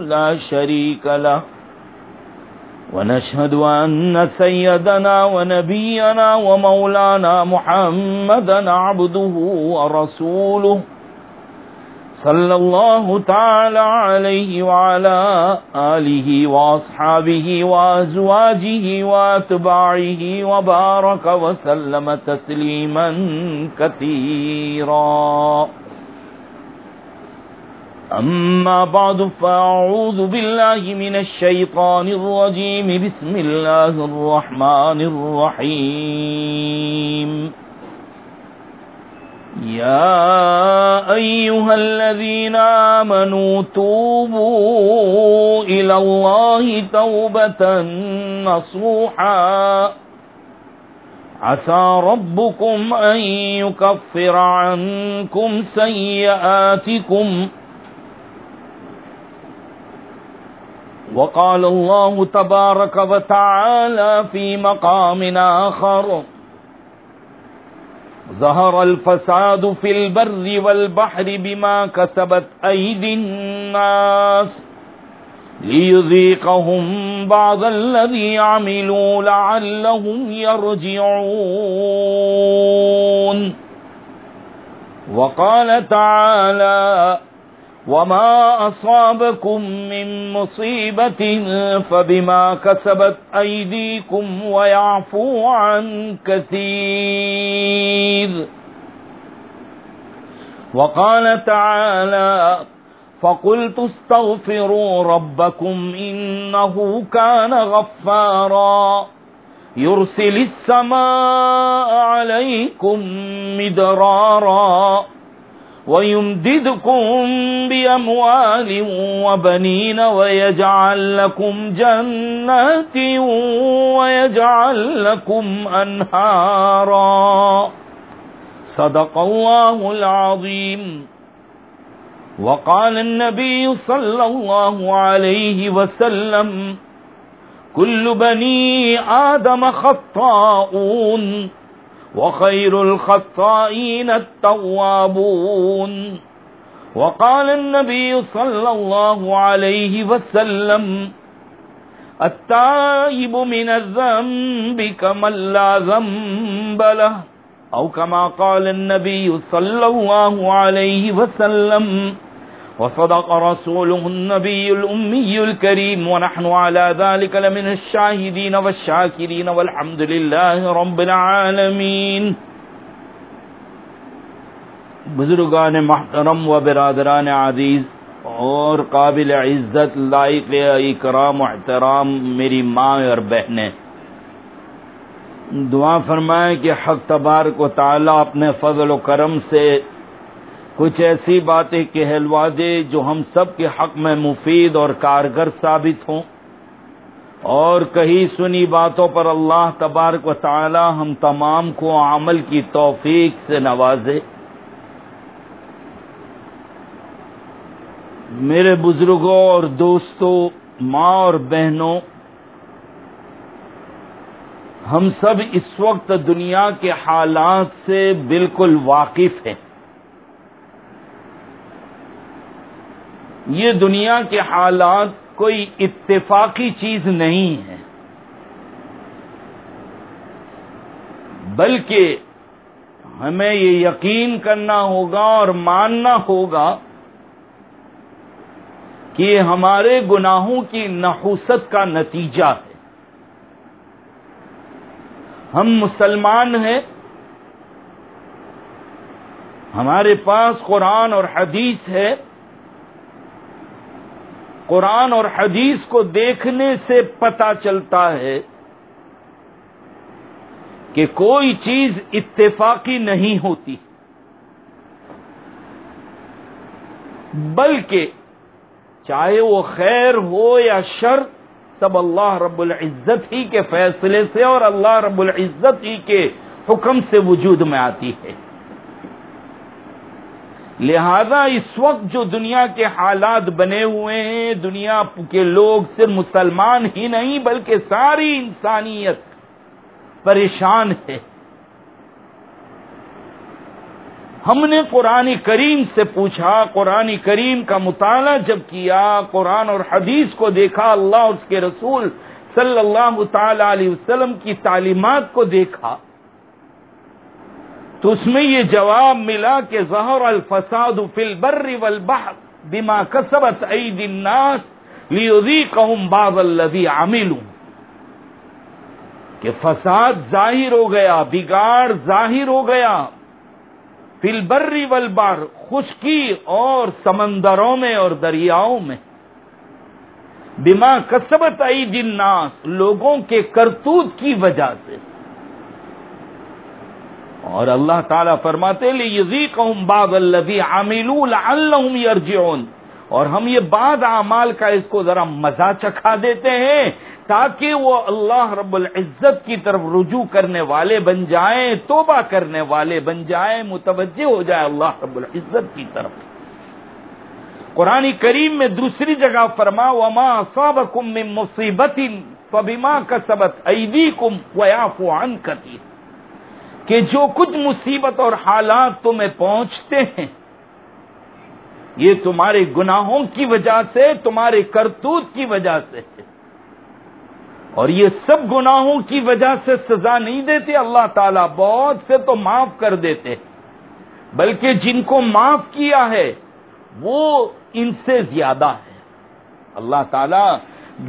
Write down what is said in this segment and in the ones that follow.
لا شريك له. ونشهد أن سيدنا ونبينا ومولانا محمدا عبده ورسوله صلى الله تعالى عليه وعلى آله وأصحابه وأزواجه وأتباعه وبارك وسلم تسليما كثيرا. أما بعد فأعوذ بالله من الشيطان الرجيم. بسم الله الرحمن الرحيم. يا أيها الذين آمنوا توبوا إلى الله توبة نصوحا. عسى ربكم أن يكفر عنكم سيئاتكم. وقال الله تبارك وتعالى في مقام آخر ظهر الفساد في البر والبحر بما كسبت أيدي الناس ليذيقهم بعض الذي عملوا لعلهم يرجعون. وقال تعالى وما أصابكم من مصيبة فبما كسبت أيديكم ويعفو عن كثير وقال تعالى فقلت استغفروا ربكم إنه كان غفارا يرسل السماء عليكم مدرارا ويمددكم بأموال وبنين ويجعل لكم جنات ويجعل لكم أنهارا. صدق الله العظيم. وقال النبي صلى الله عليه وسلم كل بني آدم خطاؤون وخير الخطائين التوابون. وقال النبي صلى الله عليه وسلم التائب من الذنب كمن لا ذنب له. أو كما قال النبي صلى الله عليه وسلم وصدق رسوله النبي الأمي الكريم ونحن على ذلك لمن الشاهدين والشاكرين والحمد لله رب العالمين. بزرگان محترم و برادران عزیز اور قابل عزت، لائق اکرام و احترام میری ماں اور بہنیں، دعا فرمائیں کہ حق تبارک و تعالی اپنے فضل و کرم سے کچھ ایسی باتیں کہلوا دے جو ہم سب کے حق میں مفید اور کارگر ثابت ہوں۔ اور کہیں سنی باتوں پر اللہ تبارک و تعالی ہم تمام کو عمل کی توفیق سے نوازے۔ میرے بزرگوں اور دوستوں، ماں اور بہنوں، ہم سب اس وقت دنیا کے حالات سے بالکل واقف ہیں۔ یہ دنیا کے حالات کوئی اتفاقی چیز نہیں ہے۔ بلکہ ہمیں یہ یقین کرنا ہوگا اور ماننا ہوگا کہ ہمارے گناہوں کی نحوست کا نتیجہ ہے۔ ہم مسلمان ہیں۔ ہمارے پاس قرآن اور حدیث ہے۔ قرآن اور حدیث کو دیکھنے سے پتا چلتا ہے کہ کوئی چیز اتفاقی نہیں ہوتی، بلکہ چاہے وہ خیر ہو یا شر، سب اللہ رب العزت ہی کے فیصلے سے اور اللہ رب العزت ہی کے حکم سے وجود میں آتی ہے۔ لہذا اس وقت جو دنیا کے حالات بنے ہوئے ہیں، دنیا کے لوگ صرف مسلمان ہی نہیں، بلکہ ساری انسانیت پریشان ہے۔ ہم نے قرآن کریم سے پوچھا، قرآن کریم کا مطالعہ جب کیا، قرآن اور حدیث کو دیکھا، اللہ اس کے رسول صلی اللہ تعالی علیہ وسلم کی تعلیمات کو دیکھا۔ تو اس میں یہ جواب ملا کہ ظہر الفساد فی البر والبحر بما کسبت عید الناس لیذیقہم بعض الذی عملوا۔ کہ فساد ظاہر ہو گیا، بگاڑ ظاہر ہو گیا۔ فل بری ولبار خشکی اور سمندروں میں اور دریاؤں میں۔ بما کسبت عید الناس، لوگوں کے کرتوت کی وجہ سے۔ اور اللہ تعالیٰ فرماتے لیذیقہم الذی عملوا لعلہم یرجعون. اور ہم یہ بعض اعمال کا اس کو ذرا مزہ چکھا دیتے ہیں تاکہ وہ اللہ رب العزت کی طرف رجوع کرنے والے بن جائیں، توبہ کرنے والے بن جائیں، متوجہ ہو جائے اللہ رب العزت کی طرف۔ قرآن کریم میں دوسری جگہ فرما، وما صابکم من مصیبت فبما کسبت ایدیکم ویعفو عن کثیر کہ جو کچھ مصیبت اور حالات تمہیں پہنچتے ہیں، یہ تمہارے گناہوں کی وجہ سے، تمہارے کرتوت کی وجہ سے اور یہ سب گناہوں کی وجہ سے سزا نہیں دیتے، اللہ تعالیٰ بہت سے تو معاف کر دیتے بلکہ جن کو معاف کیا ہے، وہ ان سے زیادہ ہے اللہ تعالیٰ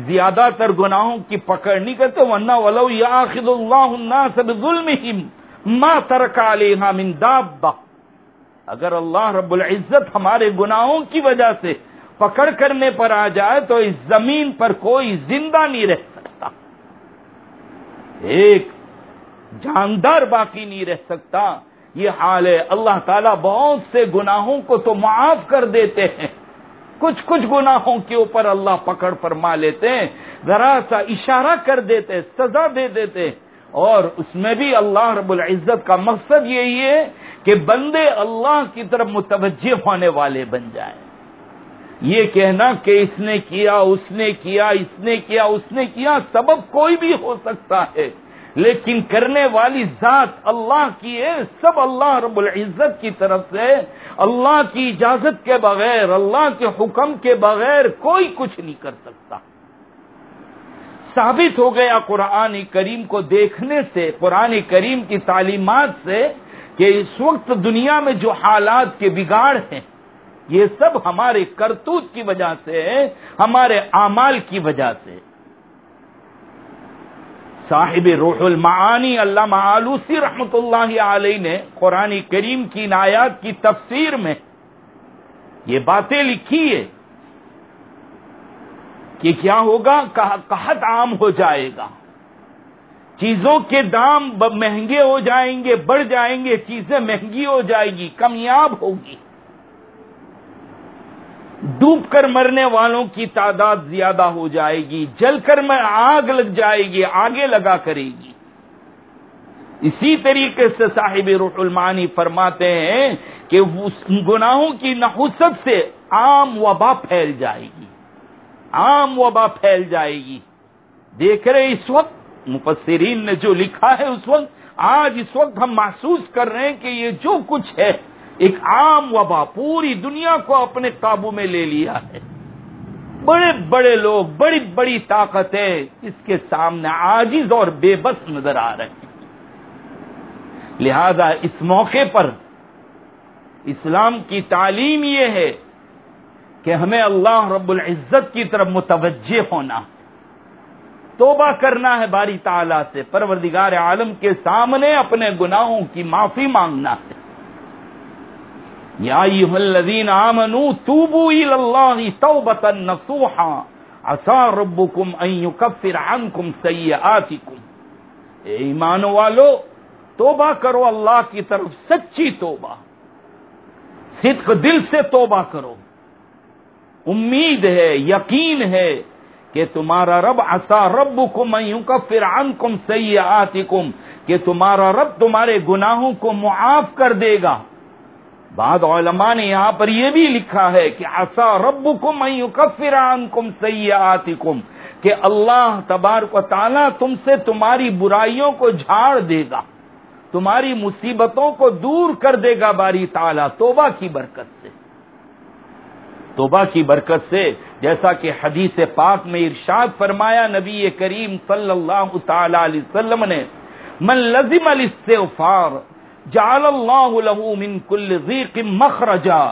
زیادہ تر گناہوں کی پکڑ نہیں کرتے ورنہ ولو یا خد اللہ سب ظلم ماں ترکا علیہ من دابا اگر اللہ رب العزت ہمارے گناہوں کی وجہ سے پکڑ کرنے پر آ جائے تو اس زمین پر کوئی زندہ نہیں رہ سکتا۔ ایک جاندار باقی نہیں رہ سکتا۔ یہ حال ہے۔ اللہ تعالیٰ بہت سے گناہوں کو تو معاف کر دیتے ہیں۔ کچھ کچھ گناہوں کے اوپر اللہ پکڑ فرما لیتے ہیں۔ ذرا سا اشارہ کر دیتے سزا دے دیتے اور اس میں بھی اللہ رب العزت کا مقصد یہی ہے کہ بندے اللہ کی طرف متوجہ ہونے والے بن جائیں۔ یہ کہنا کہ اس نے کیا، اس نے کیا، اس نے کیا، اس نے کیا، سبب کوئی بھی ہو سکتا ہے۔ لیکن کرنے والی ذات اللہ کی ہے، سب اللہ رب العزت کی طرف سے۔ اللہ کی اجازت کے بغیر، اللہ کے حکم کے بغیر کوئی کچھ نہیں کر سکتا۔ ثابت ہو گیا قرآن کریم کو دیکھنے سے، قرآن کریم کی تعلیمات سے کہ اس وقت دنیا میں جو حالات کے بگاڑ ہیں، یہ سب ہمارے کرتوت کی وجہ سے، ہمارے اعمال کی وجہ سے۔ صاحب روح المعانی اللہ معلوسی رحمت اللہ علیہ نے قرآن کریم کی نایات کی تفسیر میں یہ باتیں لکھی ہے کہ کیا ہوگا؟ قحط عام ہو جائے گا۔ چیزوں کے دام مہنگے ہو جائیں گے، بڑھ جائیں گے، چیزیں مہنگی ہو جائے گی کمیاب ہوگی۔ ڈوب کر مرنے والوں کی تعداد زیادہ ہو جائے گی، جل کر میں آگ لگ جائے گی، آگے لگا کرے گی۔ اسی طریقے سے صاحب روح المانی فرماتے ہیں کہ گناہوں کی نحوست سے عام وبا پھیل جائے گی۔ عام وبا پھیل جائے گی۔ دیکھ رہے اس وقت؟ مفسرین نے جو لکھا ہے اس وقت، آج اس وقت ہم محسوس کر رہے ہیں کہ یہ جو کچھ ہے، ایک عام وبا پوری دنیا کو اپنے قابو میں لے لیا ہے۔ بڑے بڑے لوگ، بڑی بڑی طاقتیں اس کے سامنے آجز اور بے بس نظر آ رہے ہیں۔ لہذا اس موقع پر اسلام کی تعلیم یہ ہے کہ ہمیں اللہ رب العزت کی طرف متوجہ ہونا توبہ کرنا ہے باری تعالی سے، پروردگار عالم کے سامنے اپنے گناہوں کی معافی مانگنا ہے۔ یا الذین آمنوا توبوا الی اللہ توبتا نصوحا عسى ربکم ان یکفر عنکم سیئاتکم۔ اے ایمان والو، توبہ کرو اللہ کی طرف، سچی توبہ۔ صدق دل سے توبہ کرو۔ امید ہے، یقین ہے کہ تمہارا رب اصا رب کو میوں کا فران کم سی کہ تمہارا رب تمہارے گناہوں کو معاف کر دے گا۔ بعد علماء نے یہاں پر یہ بھی لکھا ہے کہ اصا رب کو میوں کا فران کم سی کہ اللہ تبار کو تعالیٰ تم سے تمہاری برائیوں کو جھاڑ دے گا، تمہاری مصیبتوں کو دور کر دے گا باری تعالی، توبہ کی برکت سے۔ توبہ کی برکت سے، جیسا کہ حدیث پاک میں ارشاد فرمایا، نبی کریم صلی اللہ تعالی علیہ وسلم نے، من لزم الاستغفار، جعل اللہ له من كل ضيق مخرجا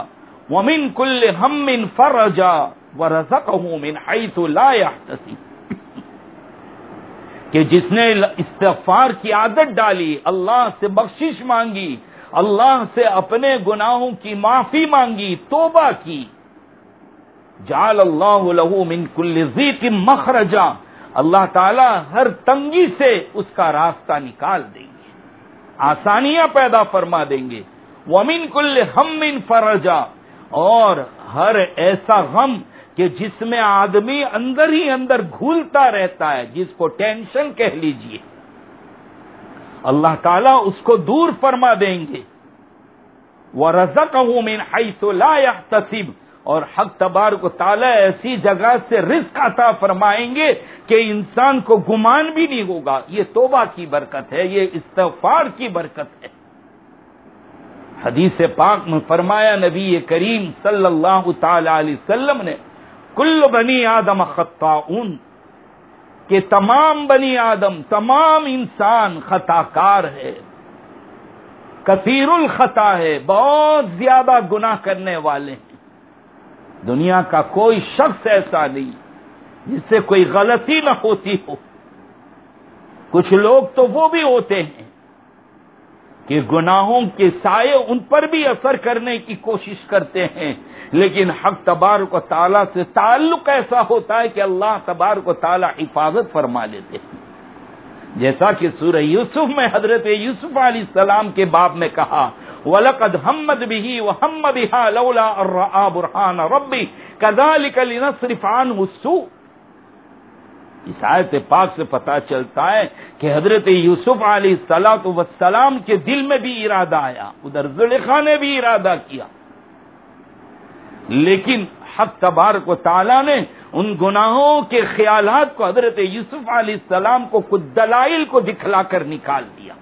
ومن كل هم فرجا ورزقه من حيث لا يحتسب کہ جس نے استغفار کی عادت ڈالی، اللہ سے بخشش مانگی، اللہ سے اپنے گناہوں کی معافی مانگی، توبہ کی۔ جال اللہ لہو من کل ذیق مخرجا۔ اللہ تعالی ہر تنگی سے اس کا راستہ نکال دیں گے۔ آسانیاں پیدا فرما دیں گے۔ ومن کل ہم من فرجا۔ اور ہر ایسا غم کہ جس میں آدمی اندر ہی اندر گھولتا رہتا ہے، جس کو ٹینشن کہہ لیجیے۔ اللہ تعالیٰ اس کو دور فرما دیں گے۔ وہ رزق ہوں من حیث لا يحتسب۔ اور حق تبار کو تالا ایسی جگہ سے رزق عطا فرمائیں گے کہ انسان کو گمان بھی نہیں ہوگا۔ یہ توبہ کی برکت ہے، یہ استغفار کی برکت ہے۔ حدیث پاک میں فرمایا، نبی کریم صلی اللہ تعالی علیہ وسلم نے، کل بنی آدم خطاؤن، کہ تمام بنی آدم، تمام انسان خطا کار ہے۔ کثیر الخطا ہے، بہت زیادہ گناہ کرنے والے ہیں۔ دنیا کا کوئی شخص ایسا نہیں جس سے کوئی غلطی نہ ہوتی ہو۔ کچھ لوگ تو وہ بھی ہوتے ہیں کہ گناہوں کے سائے ان پر بھی اثر کرنے کی کوشش کرتے ہیں۔ لیکن حق تبار کو تعالیٰ سے تعلق ایسا ہوتا ہے کہ اللہ تبار کو تعالیٰ حفاظت فرما لیتے ہیں۔ جیسا کہ سورہ یوسف میں حضرت یوسف علیہ السلام کے باب میں کہا ولقد حمد بھی وہ ہم بہا لولا برحان ربی کدال کلی نصرفان وسو اس آیت پاک سے پتا چلتا ہے کہ حضرت یوسف علیہ السلاۃ وسلام کے دل میں بھی ارادہ آیا، ادھر زلیخا نے بھی ارادہ کیا۔ لیکن حق تبارک و تعالیٰ نے ان گناہوں کے خیالات کو حضرت یوسف علیہ السلام کو کچھ دلائل کو دکھلا کر نکال دیا۔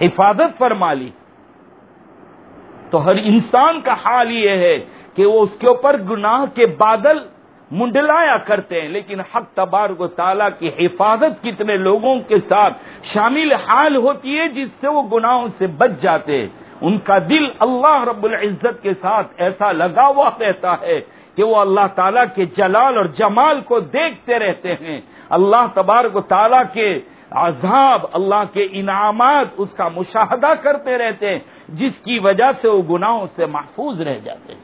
حفاظت فرما لی۔ تو ہر انسان کا حال یہ ہے کہ وہ اس کے اوپر گناہ کے بادل منڈلایا کرتے ہیں۔ لیکن حق تبارک و تعالیٰ کی حفاظت کتنے لوگوں کے ساتھ شامل حال ہوتی ہے جس سے وہ گناہوں سے بچ جاتے ہیں۔ ان کا دل اللہ رب العزت کے ساتھ ایسا لگا ہوا رہتا ہے کہ وہ اللہ تعالیٰ کے جلال اور جمال کو دیکھتے رہتے ہیں۔ اللہ تبارک و تعالیٰ کے عذاب، اللہ کے انعامات اس کا مشاہدہ کرتے رہتے ہیں۔ جس کی وجہ سے وہ گناہوں سے محفوظ رہ جاتے ہیں۔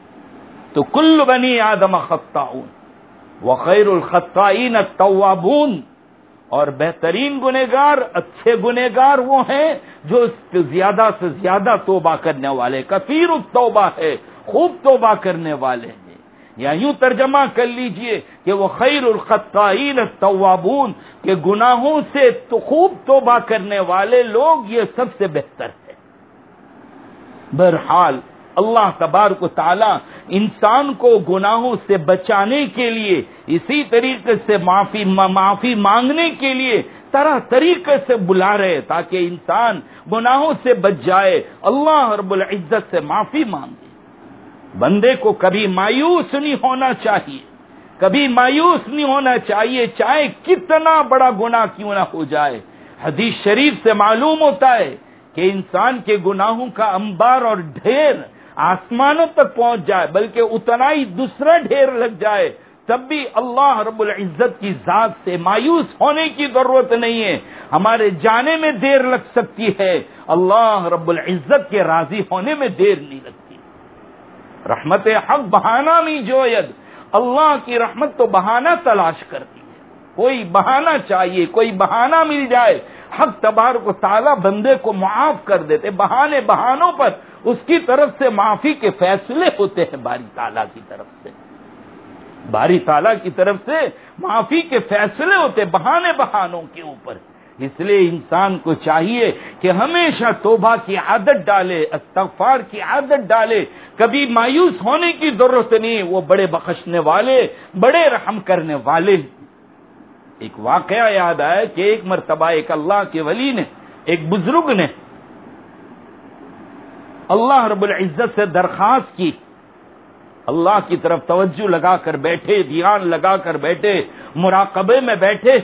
تو کل بنی آدم خطاون وہ خیر الخطائین توابون اور بہترین گنےگار اچھے گنےگار وہ ہیں جو زیادہ سے زیادہ توبہ کرنے والے۔ کثیر التوبہ ہے، خوب توبہ کرنے والے ہیں۔ یا یوں ترجمہ کر لیجیے کہ وہ خیر الخطائین توابون کے گناہوں سے تو خوب توبہ کرنے والے لوگ یہ سب سے بہتر ہے بہرحال اللہ تبارک تعالی انسان کو گناہوں سے بچانے کے لیے، اسی طریقے سے معافی معافی مانگنے کے لیے طرح طریقے سے بلا رہے تاکہ انسان گناہوں سے بچ جائے، اللہ رب العزت سے معافی مانگے۔ بندے کو کبھی مایوس نہیں ہونا چاہیے، کبھی مایوس نہیں ہونا چاہیے، چاہے کتنا بڑا گنا کیوں نہ ہو جائے۔ حدیث شریف سے معلوم ہوتا ہے کہ انسان کے گناہوں کا انبار اور ڈھیر آسمانوں تک پہنچ جائے، بلکہ اتنا ہی دوسرا ڈھیر لگ جائے، تب بھی اللہ رب العزت کی ذات سے مایوس ہونے کی ضرورت نہیں ہے۔ ہمارے جانے میں دیر لگ سکتی ہے، اللہ رب العزت کے راضی ہونے میں دیر نہیں لگتی۔ رحمت حق بہانہ نہیں جو اللہ کی رحمت تو بہانہ تلاش کرتی۔ کوئی بہانہ چاہیے، کوئی بہانہ مل جائے۔ حق تبار کو تالا بندے کو معاف کر دیتے، بہانے بہانوں پر۔ اس کی طرف سے معافی کے فیصلے ہوتے ہیں باری تالا کی طرف سے۔ باری تالا کی طرف سے معافی کے فیصلے ہوتے بہانے بہانوں کے اوپر۔ اس لیے انسان کو چاہیے کہ ہمیشہ توبہ کی عادت ڈالے، استغفار کی عادت ڈالے۔ کبھی مایوس ہونے کی ضرورت نہیں، وہ بڑے بخشنے والے، بڑے رحم کرنے والے ایک واقعہ یاد آیا کہ ایک مرتبہ ایک اللہ کے ولی نے، ایک بزرگ نے اللہ رب العزت سے درخواست کی۔ اللہ کی طرف توجہ لگا کر بیٹھے دھیان لگا کر بیٹھے، مراقبے میں بیٹھے۔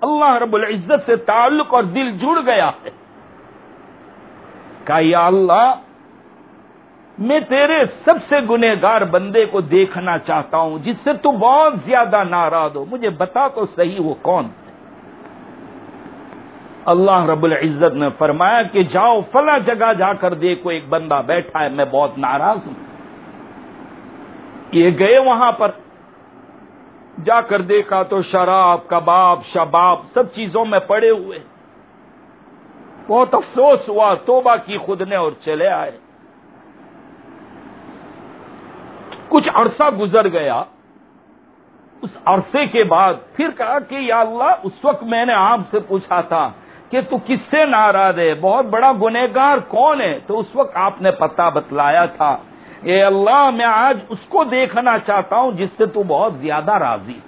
اللہ رب العزت سے تعلق اور دل جڑ گیا ہے۔ کہ یا اللہ میں تیرے سب سے گنہ گار بندے کو دیکھنا چاہتا ہوں، جس سے تو بہت زیادہ ناراض ہو۔ مجھے بتا تو صحیح وہ کون اللہ رب العزت نے فرمایا کہ جاؤ، فلاں جگہ جا کر دیکھو، ایک بندہ بیٹھا ہے، میں بہت ناراض ہوں۔ یہ گئے وہاں پر۔ جا کر دیکھا تو شراب، کباب، شباب سب چیزوں میں پڑے ہوئے۔ بہت افسوس ہوا، توبہ کی خود نے اور چلے آئے۔ کچھ عرصہ گزر گیا، اس عرصے کے بعد پھر کہا کہ یا اللہ، اس وقت میں نے آپ سے پوچھا تھا کہ تو کس سے ناراض ہے؟ بہت بڑا گنہگار کون ہے؟ تو اس وقت آپ نے پتا بتلایا تھا۔ اے اللہ، میں آج اس کو دیکھنا چاہتا ہوں جس سے تو بہت زیادہ راضی۔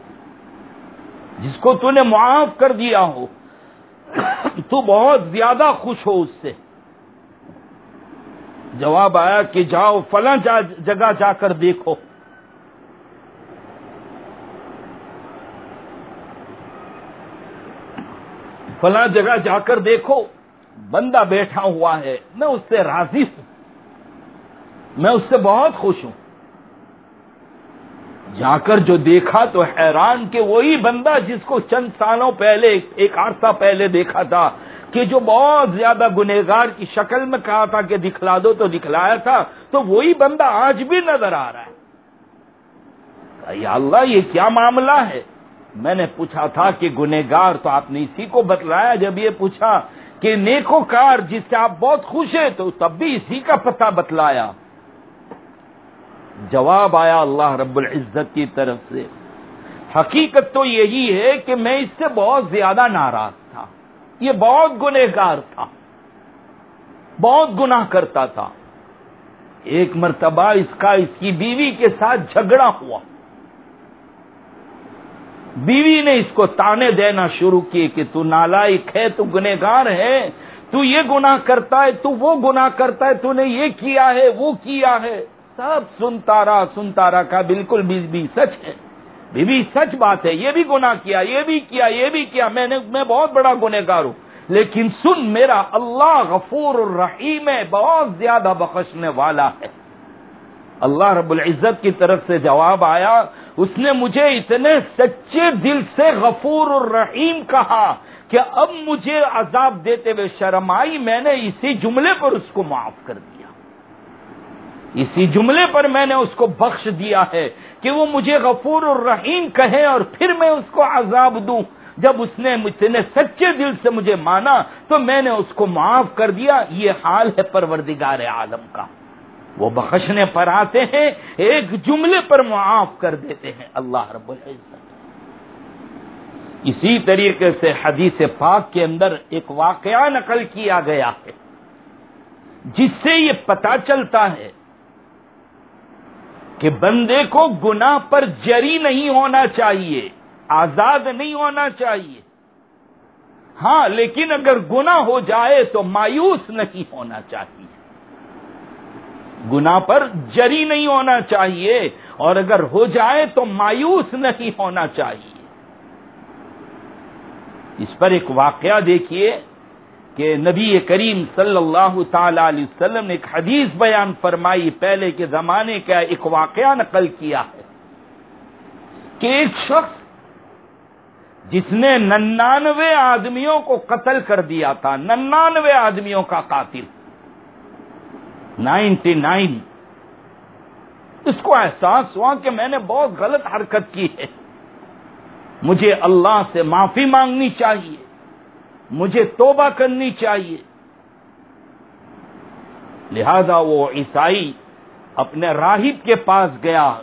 جس کو تو نے معاف کر دیا ہو، تو بہت زیادہ خوش ہو اس سے۔ جواب آیا کہ جاؤ فلاں جگہ جا کر دیکھو۔ فلاں جگہ جا کر دیکھو، بندہ بیٹھا ہوا ہے، میں اس سے راضی ہوں۔ میں اس سے بہت خوش ہوں۔ جا کر جو دیکھا تو حیران کہ وہی بندہ جس کو چند سالوں پہلے، ایک عرصہ پہلے دیکھا تھا، کہ جو بہت زیادہ گنہگار کی شکل میں کہا تھا کہ دکھلا دو تو دکھلایا تھا، تو وہی بندہ آج بھی نظر آ رہا ہے۔ یا اللہ، یہ کیا معاملہ ہے؟ میں نے پوچھا تھا کہ گنہگار تو آپ نے اسی کو بتلایا، جب یہ پوچھا کہ نیکو کار جس سے آپ بہت خوش ہیں، تو تب بھی اسی کا پتہ بتلایا۔ جواب آیا اللہ رب العزت کی طرف سے۔ حقیقت تو یہی ہے کہ میں اس سے بہت زیادہ ناراض تھا۔ یہ بہت گنہگار تھا۔ بہت گناہ کرتا تھا۔ ایک مرتبہ اس کا اس کی بیوی کے ساتھ جھگڑا ہوا۔ بیوی نے اس کو تانے دینا شروع کیے کہ تو نالائک ہے، تو گنہگار ہے، تو یہ گناہ کرتا ہے، تو وہ گناہ کرتا ہے، تو نے یہ کیا ہے، وہ کیا ہے۔ سب سنتا رہا سنتا رہا کا بالکل بی بی سچ ہے۔ بی بی سچ بات ہے۔ یہ بھی گناہ کیا، یہ بھی کیا، یہ بھی کیا۔ میں نے، میں بہت بڑا گنہ گار ہوں۔ لیکن سن، میرا اللہ غفور الرحیم ہے، بہت زیادہ بخشنے والا ہے۔ اللہ رب العزت کی طرف سے جواب آیا، اس نے مجھے اتنے سچے دل سے غفور الرحیم کہا کہ اب مجھے عذاب دیتے ہوئے شرم آئی، میں نے اسی جملے پر اس کو معاف کر دیا۔ اسی جملے پر میں نے اس کو بخش دیا ہے کہ وہ مجھے غفور الرحیم کہے اور پھر میں اس کو عذاب دوں۔ جب اس نے مجھ نے سچے دل سے مجھے مانا تو میں نے اس کو معاف کر دیا۔ یہ حال ہے پروردگار عالم کا۔ وہ بخشنے پر آتے ہیں، ایک جملے پر معاف کر دیتے ہیں۔ اللہ رب العزت۔ اسی طریقے سے حدیث پاک کے اندر ایک واقعہ نقل کیا گیا ہے، جس سے یہ پتا چلتا ہے کہ بندے کو گنا پر جری نہیں ہونا چاہیے، آزاد نہیں ہونا چاہیے۔ ہاں لیکن اگر گنا ہو جائے تو مایوس نہیں ہونا چاہیے۔ گنا پر جری نہیں ہونا چاہیے، اور اگر ہو جائے تو مایوس نہیں ہونا چاہیے۔ اس پر ایک واقعہ دیکھیے۔ کہ نبی کریم صلی اللہ تعالی علیہ وسلم نے ایک حدیث بیان فرمائی، پہلے کے زمانے کا ایک واقعہ نقل کیا ہے کہ ایک شخص جس نے ننانوے آدمیوں کو قتل کر دیا تھا، ننانوے آدمیوں کا قاتل، نائنٹی نائن۔ اس کو احساس ہوا کہ میں نے بہت غلط حرکت کی ہے۔ مجھے اللہ سے معافی مانگنی چاہیے۔ مجھے توبہ کرنی چاہیے۔ لہذا وہ عیسائی اپنے راہب کے پاس گیا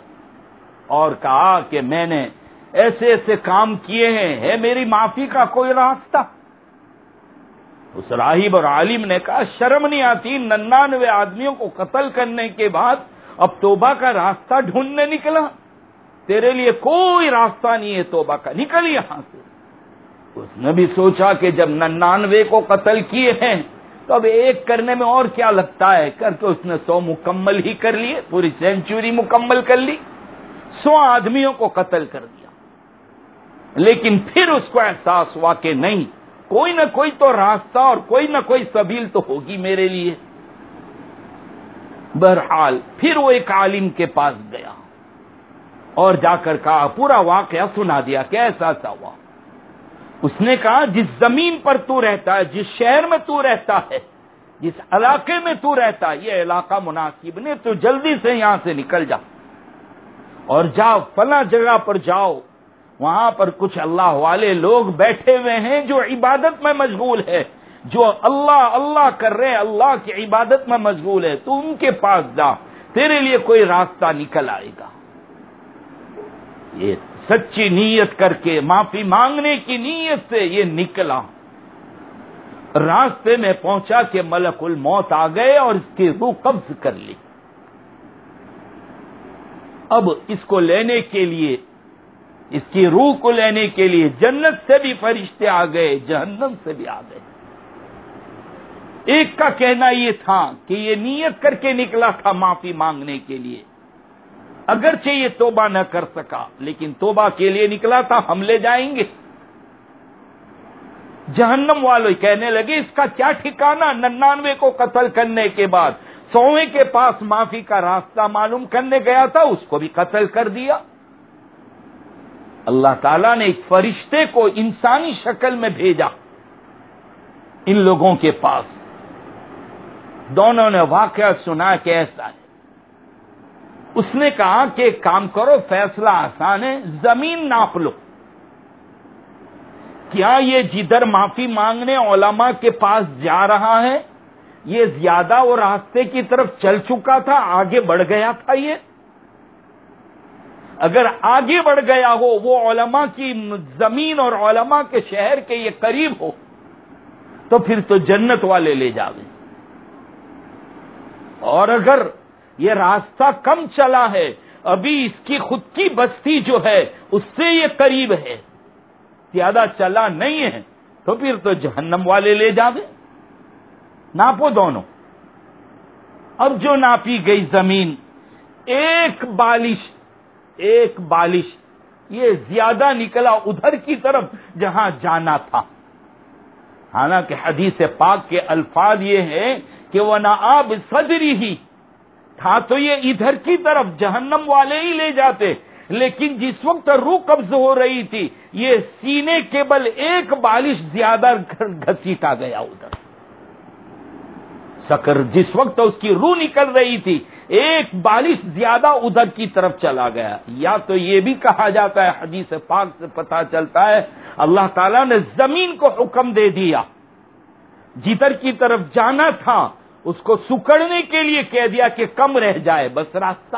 اور کہا کہ میں نے ایسے ایسے کام کیے ہیں، ہے میری معافی کا کوئی راستہ؟ اس راہب اور عالم نے کہا، شرم نہیں آتی، ننانوے آدمیوں کو قتل کرنے کے بعد اب توبہ کا راستہ ڈھونڈنے نکلا۔ تیرے لیے کوئی راستہ نہیں ہے توبہ کا، نکل یہاں سے۔ اس نے بھی سوچا کہ جب ننانوے کو قتل کیے ہیں، تو اب ایک کرنے میں اور کیا لگتا ہے؟ کر کے اس نے سو مکمل ہی کر لیے، پوری سینچری مکمل کر لی، سو آدمیوں کو قتل کر دیا۔ لیکن پھر اس کو احساس ہوا کہ نہیں، کوئی نہ کوئی تو راستہ اور کوئی نہ کوئی سبیل تو ہوگی میرے لیے۔ بہرحال پھر وہ ایک عالم کے پاس گیا اور جا کر کہا، پورا واقعہ سنا دیا کہ ایسا ایسا ہوا؟ اس نے کہا، جس زمین پر تو رہتا ہے، جس شہر میں تو رہتا ہے، جس علاقے میں تو رہتا ہے، یہ علاقہ مناسب نہیں، تو جلدی سے یہاں سے نکل جا اور جا فلاں جگہ پر جاؤ، وہاں پر کچھ اللہ والے لوگ بیٹھے ہوئے ہیں جو عبادت میں مشغول ہے جو اللہ اللہ کر رہے اللہ کی عبادت میں مشغول ہے تو ان کے پاس جا، تیرے لیے کوئی راستہ نکل آئے گا۔ یہ سچی نیت کر کے، معافی مانگنے کی نیت سے یہ نکلا۔ راستے میں پہنچا کہ ملک الموت آ گئے اور اس کی روح قبض کر لی۔ اب اس کو لینے کے لیے، اس کی روح کو لینے کے لیے جنت سے بھی فرشتے آ گئے، جہنم سے بھی آ گئے۔ ایک کا کہنا یہ تھا کہ یہ نیت کر کے نکلا تھا معافی مانگنے کے لیے۔ اگرچہ یہ توبہ نہ کر سکا، لیکن توبہ کے لیے نکلا تھا، ہم لے جائیں گے۔ جہنم والے کہنے لگے، اس کا کیا ٹھکانا ننانوے کو قتل کرنے کے بعد سویں کے پاس معافی کا راستہ معلوم کرنے گیا تھا، اس کو بھی قتل کر دیا۔ اللہ تعالیٰ نے ایک فرشتے کو انسانی شکل میں بھیجا ان لوگوں کے پاس۔ دونوں نے واقعہ سنا کہ ایسا ہے اس نے کہا کہ کام کرو، فیصلہ آسان ہے، زمین ناپ لو۔ کیا یہ جدھر معافی مانگنے علماء کے پاس جا رہا ہے؟ یہ زیادہ وہ راستے کی طرف چل چکا تھا، آگے بڑھ گیا تھا یہ۔ اگر آگے بڑھ گیا ہو، وہ علماء کی زمین اور علماء کے شہر کے یہ قریب ہو، تو پھر تو جنت والے لے جاوے اور اگر یہ راستہ کم چلا ہے۔ ابھی اس کی خود کی بستی جو ہے، اس سے یہ قریب ہے۔ زیادہ چلا نہیں ہے، تو پھر تو جہنم والے لے جاوے۔ ناپو دونوں۔ اب جو ناپی گئی زمین، ایک بالش ایک بالش، یہ زیادہ نکلا ادھر کی طرف جہاں جانا تھا۔ حالانکہ حدیث پاک کے الفاظ یہ ہے کہ وہ نہ آب صدری ہی تھا تو یہ ادھر کی طرف جہنم والے ہی لے جاتے۔ لیکن جس وقت روح قبض ہو رہی تھی، یہ سینے کے بل ایک بالش زیادہ گھسیٹا گیا ادھر۔ سکر جس وقت اس کی روح نکل رہی تھی، ایک بالش زیادہ ادھر کی طرف چلا گیا۔ یا تو یہ بھی کہا جاتا ہے، حدیث پاک سے پتا چلتا ہے، اللہ تعالیٰ نے زمین کو حکم دے دیا۔ جدھر کی طرف جانا تھا اس کو سکڑنے کے لیے کہہ دیا کہ کم رہ جائے، بس راستہ۔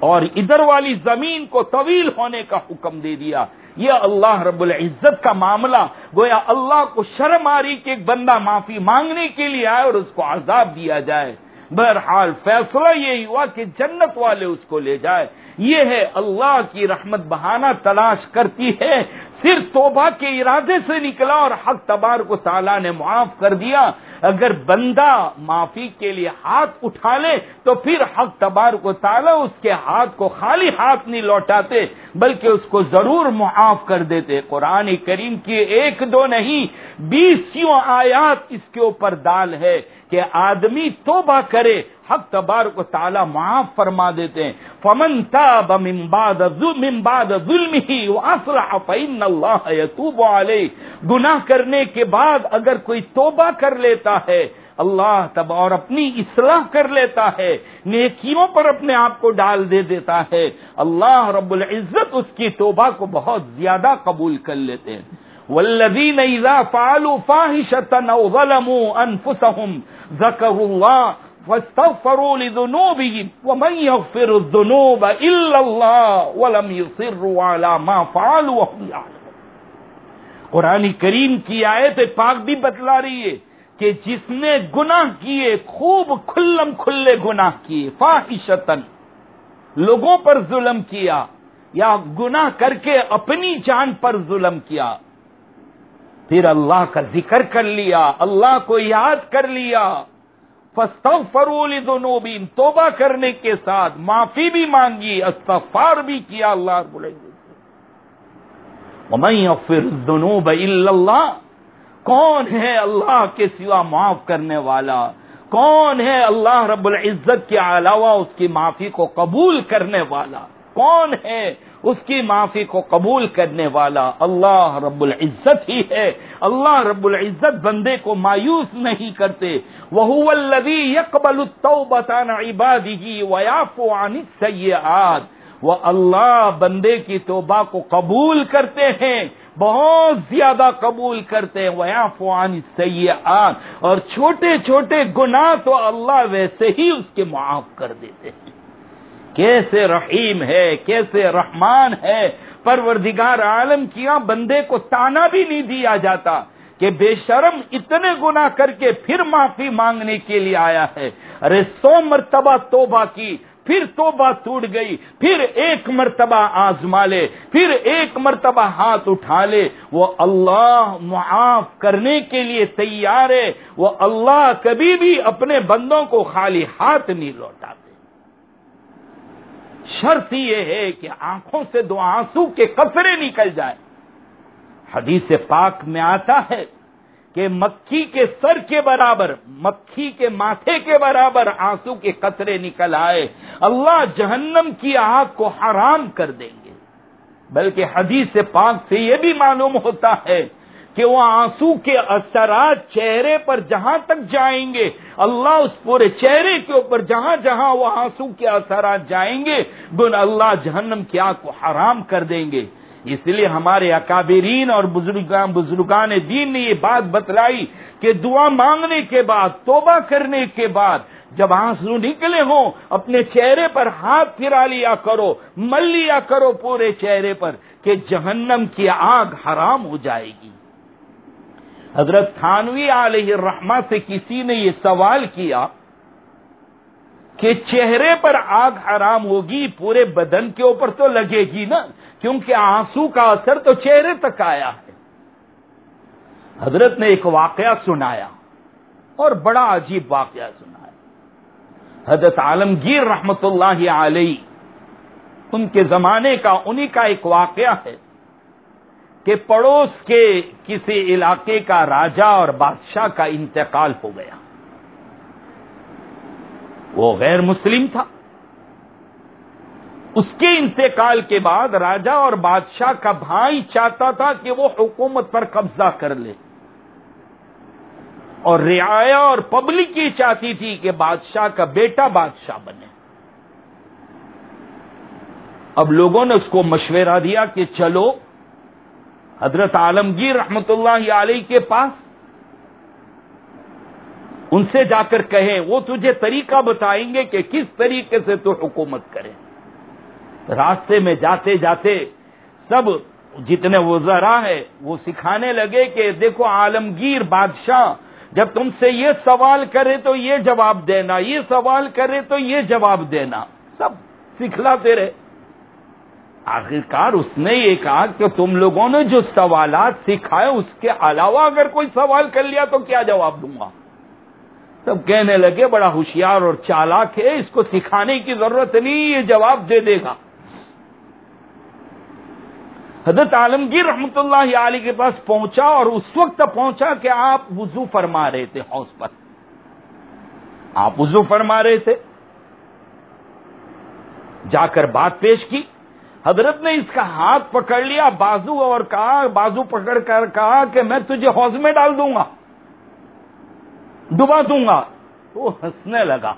اور ادھر والی زمین کو طویل ہونے کا حکم دے دیا۔ یہ اللہ رب العزت کا معاملہ۔ گویا اللہ کو شرم آ رہی کہ ایک بندہ معافی مانگنے کے لیے آئے اور اس کو عذاب دیا جائے۔ بہرحال فیصلہ یہی ہوا کہ جنت والے اس کو لے جائے۔ یہ ہے اللہ کی رحمت بہانہ تلاش کرتی ہے۔ صرف توبہ کے ارادے سے نکلا اور حق تبار کو تعالیٰ نے معاف کر دیا۔ اگر بندہ معافی کے لیے ہاتھ اٹھا لے تو پھر حق تبار کو تعالیٰ اس کے ہاتھ کو خالی ہاتھ نہیں لوٹاتے، بلکہ اس کو ضرور معاف کر دیتے۔ قرآن کریم کی ایک دو نہیں بیسوں آیات اس کے اوپر دال ہے کہ آدمی توبہ کرے حق تبار کو تعالیٰ معاف فرما دیتے ہیں۔ فمن تاب من بعد من بعد ظلمه واصلح فان الله يتوب عليه۔ گناہ کرنے کے بعد اگر کوئی توبہ کر لیتا ہے، اللہ تب اور اپنی اصلاح کر لیتا ہے، نیکیوں پر اپنے آپ کو ڈال دے دیتا ہے۔ اللہ رب العزت اس کی توبہ کو بہت زیادہ قبول کر لیتے ہیں۔ والذین اذا فعلوا فاحشة او ظلموا انفسهم ذکروا الله واستغفروا لذنوبهم ومن يغفر الذنوب الا الله ولم يصروا على ما فعلوا وهم يعلمون۔ قرآن کریم کی آیت پاک بھی بتلا رہی ہے کہ جس نے گناہ کیے، خوب کھلم کھلے گناہ کیے فاحشتن لوگوں پر ظلم کیا یا گناہ کر کے اپنی جان پر ظلم کیا۔ پھر اللہ کا ذکر کر لیا، اللہ کو یاد کر لیا۔ فرول دونوں توبہ کرنے کے ساتھ معافی بھی مانگی استفار بھی کیا اللہ رب بولیں گے پھر دونوں اللہ کون ہے اللہ کے سوا معاف کرنے والا؟ کون ہے اللہ رب العزت کے علاوہ اس کی معافی کو قبول کرنے والا؟ کون ہے اس کی معافی کو قبول کرنے والا اللہ رب العزت ہی ہے۔ اللہ رب العزت بندے کو مایوس نہیں کرتے۔ وہ الذی یقبل التوبۃ عباده ويعفو عن السیئات وہ اللہ بندے کی توبہ کو قبول کرتے ہیں، بہت زیادہ قبول کرتے ہیں۔ وہ عن السیئات اور چھوٹے چھوٹے گناہ تو اللہ ویسے ہی اس کے معاف کر دیتے ہیں۔ کیسے رحیم ہے، کیسے رحمان ہے؟ پروردگار عالم کیا بندے کو تانا بھی نہیں دیا جاتا کہ بے شرم اتنے گنا کر کے پھر معافی مانگنے کے لیے آیا ہے۔ ارے، سو مرتبہ توبہ کی، پھر توبہ ٹوٹ گئی، پھر ایک مرتبہ آزما لے، پھر ایک مرتبہ ہاتھ اٹھا لے۔ وہ اللہ معاف کرنے کے لیے تیار ہے، وہ اللہ کبھی بھی اپنے بندوں کو خالی ہاتھ نہیں لوٹاتے شرط یہ ہے کہ آنکھوں سے دو آنسو کے قطرے نکل جائے۔ حدیث پاک میں آتا ہے کہ مکھی کے سر کے برابر، مکھی کے ماتھے کے برابر آنسو کے قطرے نکل آئے۔ اللہ جہنم کی آگ کو حرام کر دیں گے۔ بلکہ حدیث پاک سے یہ بھی معلوم ہوتا ہے کہ وہ آنسو کے اثرات چہرے پر جہاں تک جائیں گے، اللہ اس پورے چہرے کے اوپر جہاں جہاں وہ آنسو کے اثرات جائیں گے گن اللہ جہنم کی آگ کو حرام کر دیں گے۔ اس لیے ہمارے اکابرین اور بزرگان بزرگان دین نے یہ بات بتلائی کہ دعا مانگنے کے بعد، توبہ کرنے کے بعد جب آنسو نکلے ہوں، اپنے چہرے پر ہاتھ پھرا لیا کرو، مل لیا کرو پورے چہرے پر کہ جہنم کی آگ حرام ہو جائے گی۔ حضرت تھانوی علیہ الرحمہ سے کسی نے یہ سوال کیا کہ چہرے پر آگ حرام ہوگی، پورے بدن کے اوپر تو لگے گی نا، کیونکہ آنسو کا اثر تو چہرے تک آیا ہے۔ حضرت نے ایک واقعہ سنایا اور بڑا عجیب واقعہ سنایا۔ حضرت عالمگیر رحمت اللہ علیہ، ان کے زمانے کا، انہی کا ایک واقعہ ہے۔ کہ پڑوس کے کسی علاقے کا راجا اور بادشاہ کا انتقال ہو گیا۔ وہ غیر مسلم تھا۔ اس کے انتقال کے بعد راجا اور بادشاہ کا بھائی چاہتا تھا کہ وہ حکومت پر قبضہ کر لے۔ اور رعایا اور پبلک یہ چاہتی تھی کہ بادشاہ کا بیٹا بادشاہ بنے۔ اب لوگوں نے اس کو مشورہ دیا کہ چلو حضرت عالمگیر رحمت اللہ علیہ کے پاس ان سے جا کر کہیں وہ تجھے طریقہ بتائیں گے کہ کس طریقے سے تو حکومت کرے۔ راستے میں جاتے جاتے سب جتنے وزرا ہے وہ سکھانے لگے کہ دیکھو عالمگیر بادشاہ، جب تم سے یہ سوال کرے تو یہ جواب دینا، یہ سوال کرے تو یہ جواب دینا۔ سب سکھلاتے رہے۔ آخرکار اس نے یہ کہا کہ تم لوگوں نے جو سوالات سکھائے اس کے علاوہ اگر کوئی سوال کر لیا تو کیا جواب دوں گا؟ سب کہنے لگے، بڑا ہوشیار اور چالاک ہے، اس کو سکھانے کی ضرورت نہیں، یہ جواب دے دے گا۔ حضرت عالمگیر رحمت اللہ علی کے پاس پہنچا اور اس وقت پہنچا کہ آپ وضو فرما رہے تھے ہاؤس پر۔ آپ وضو فرما رہے تھے۔ جا کر بات پیش کی۔ حضرت نے اس کا ہاتھ پکڑ لیا، بازو اور کہا، بازو پکڑ کر کہا کہ میں تجھے حوض میں ڈال دوں گا، ڈبا دوں گا۔ وہ ہنسنے لگا۔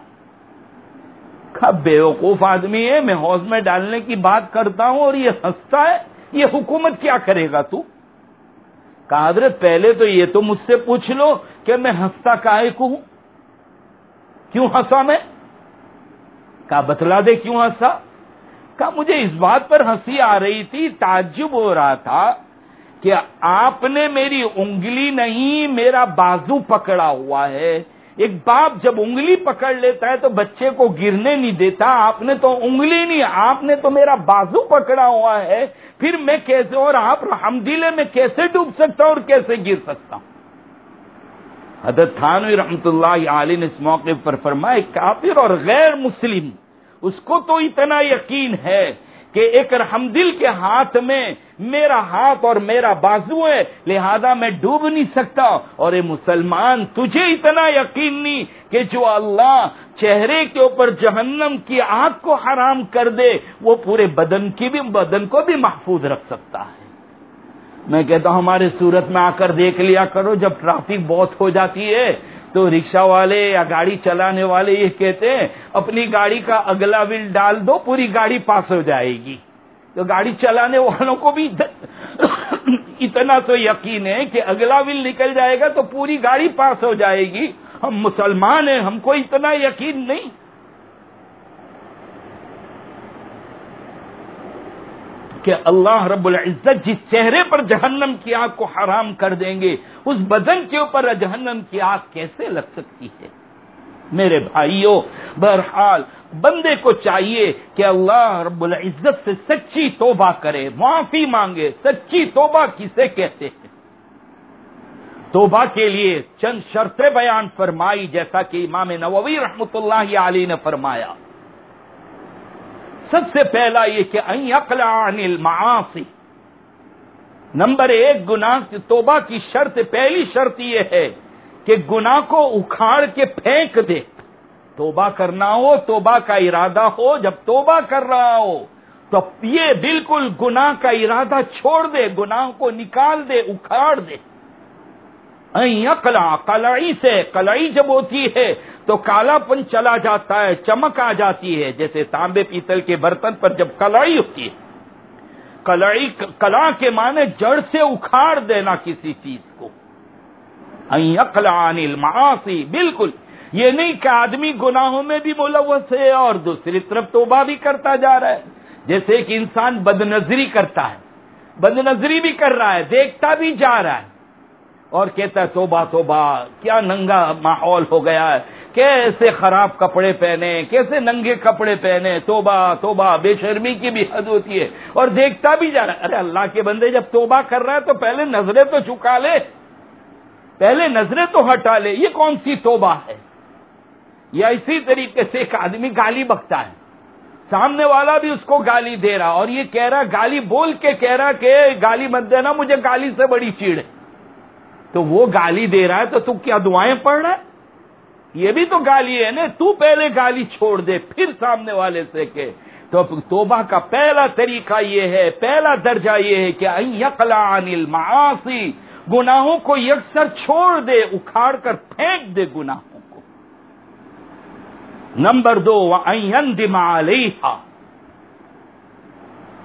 بیوقوف آدمی ہے، میں حوض میں ڈالنے کی بات کرتا ہوں اور یہ ہنستا ہے، یہ حکومت کیا کرے گا تو؟ کہا، حضرت، پہلے تو یہ تو مجھ سے پوچھ لو کہ میں ہنستا کاہے کو ہوں؟ کیوں ہنسا میں؟ کہا، بتلا دے کیوں ہنسا؟ کہا مجھے اس بات پر ہنسی آ رہی تھی، تعجب ہو رہا تھا کہ آپ نے میری انگلی نہیں، میرا بازو پکڑا ہوا ہے۔ ایک باپ جب انگلی پکڑ لیتا ہے تو بچے کو گرنے نہیں دیتا، آپ نے تو انگلی نہیں، آپ نے تو میرا بازو پکڑا ہوا ہے۔ پھر میں کیسے، اور آپ دلے میں کیسے ڈوب سکتا ہوں اور کیسے گر سکتا ہوں؟ حضرت تھانوی رحمت اللہ علی نے اس موقع پر فرمایا کافر اور غیر مسلم اس کو تو اتنا یقین ہے کہ ایک رحمدل کے ہاتھ میں میرا ہاتھ اور میرا بازو ہے، لہذا میں ڈوب نہیں سکتا۔ اور اے مسلمان، تجھے اتنا یقین نہیں کہ جو اللہ چہرے کے اوپر جہنم کی آگ کو حرام کر دے، وہ پورے بدن کی بھی، بدن کو بھی محفوظ رکھ سکتا ہے۔ میں کہتا ہوں، ہمارے صورت میں آ کر دیکھ لیا کرو، جب ٹرافک بہت ہو جاتی ہے تو رکشا والے یا گاڑی چلانے والے یہ کہتے ہیں، اپنی گاڑی کا اگلا ویل ڈال دو، پوری گاڑی پاس ہو جائے گی۔ تو گاڑی چلانے والوں کو بھی اتنا تو یقین ہے کہ اگلا ویل نکل جائے گا تو پوری گاڑی پاس ہو جائے گی۔ ہم مسلمان ہیں، ہم کو اتنا یقین نہیں۔ کہ اللہ رب العزت جس چہرے پر جہنم کی آگ کو حرام کر دیں گے اس بدن کے اوپر جہنم کی آگ کیسے لگ سکتی ہے؟ میرے بھائیوں بہرحال بندے کو چاہیے کہ اللہ رب العزت سے سچی توبہ کرے، معافی مانگے، سچی توبہ کسے کہتے ہیں۔ توبہ کے لیے چند شرطیں بیان فرمائی، جیسا کہ امام نووی رحمت اللہ علی نے فرمایا۔ سب سے پہلا یہ کہ المعاصی۔ نمبر ایک گنا توبہ کی شرط، پہلی شرط یہ ہے کہ گنا کو اکھاڑ کے پھینک دے۔ توبہ کرنا ہو، توبہ کا ارادہ ہو، جب توبہ کر رہا ہو، تو یہ بالکل گنا کا ارادہ چھوڑ دے، گناہ کو نکال دے، اکھاڑ دے۔ کلا کلائی سے کلائی جب ہوتی ہے، تو کالا پن چلا جاتا ہے، چمک آ جاتی ہے، جیسے تانبے پیتل کے برتن پر جب کلائی ہوتی ہے۔ کلائی کلا کے معنی جڑ سے اکھاڑ دینا کسی چیز کو۔ المعاصی، بالکل۔ یہ نہیں کہ آدمی گناہوں میں بھی ملوث ہے اور دوسری طرف توبہ بھی کرتا جا رہا ہے۔ جیسے کہ انسان بد نظری کرتا ہے بد نظری بھی کر رہا ہے، دیکھتا بھی جا رہا ہے۔ اور کہتا ہے، توبہ توبہ، کیا ننگا ماحول ہو گیا ہے۔ کیسے خراب کپڑے پہنے، کیسے ننگے کپڑے پہنے۔ توبہ توبہ، بے شرمی کی بھی حد ہوتی ہے۔ اور دیکھتا بھی جا رہا ہے، ارے اللہ کے بندے، جب توبہ کر رہا ہے تو پہلے نظریں تو چکا لے۔ پہلے نظریں تو ہٹا لے۔ یہ کون سی توبہ ہے؟ یا اسی طریقے سے ایک آدمی گالی بکتا ہے۔ سامنے والا بھی اس کو گالی دے رہا اور یہ کہہ رہا گالی بول کے کہہ رہا کہ گالی مت دینا، مجھے گالی سے بڑی چیڑ ہے۔ تو وہ گالی دے رہا ہے تو تو کیا دعائیں پڑھ رہا ہے؟ یہ بھی تو گالی ہے نا، تو پہلے گالی چھوڑ دے، پھر سامنے والے سے کہ۔ تو توبہ کا پہلا طریقہ یہ ہے، پہلا درجہ یہ ہے کہ یقلا انل معاصی گناہوں کو یکسر چھوڑ دے، اکھاڑ کر پھینک دے گناہوں کو۔ نمبر دو دما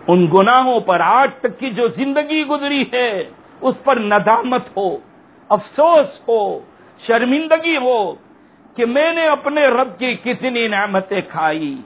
ان گناہوں پر آج تک کی جو زندگی گزری ہے، اس پر ندامت ہو۔ افسوس ہو، شرمندگی ہو کہ میں نے اپنے رب کی کتنی نعمتیں کھائی،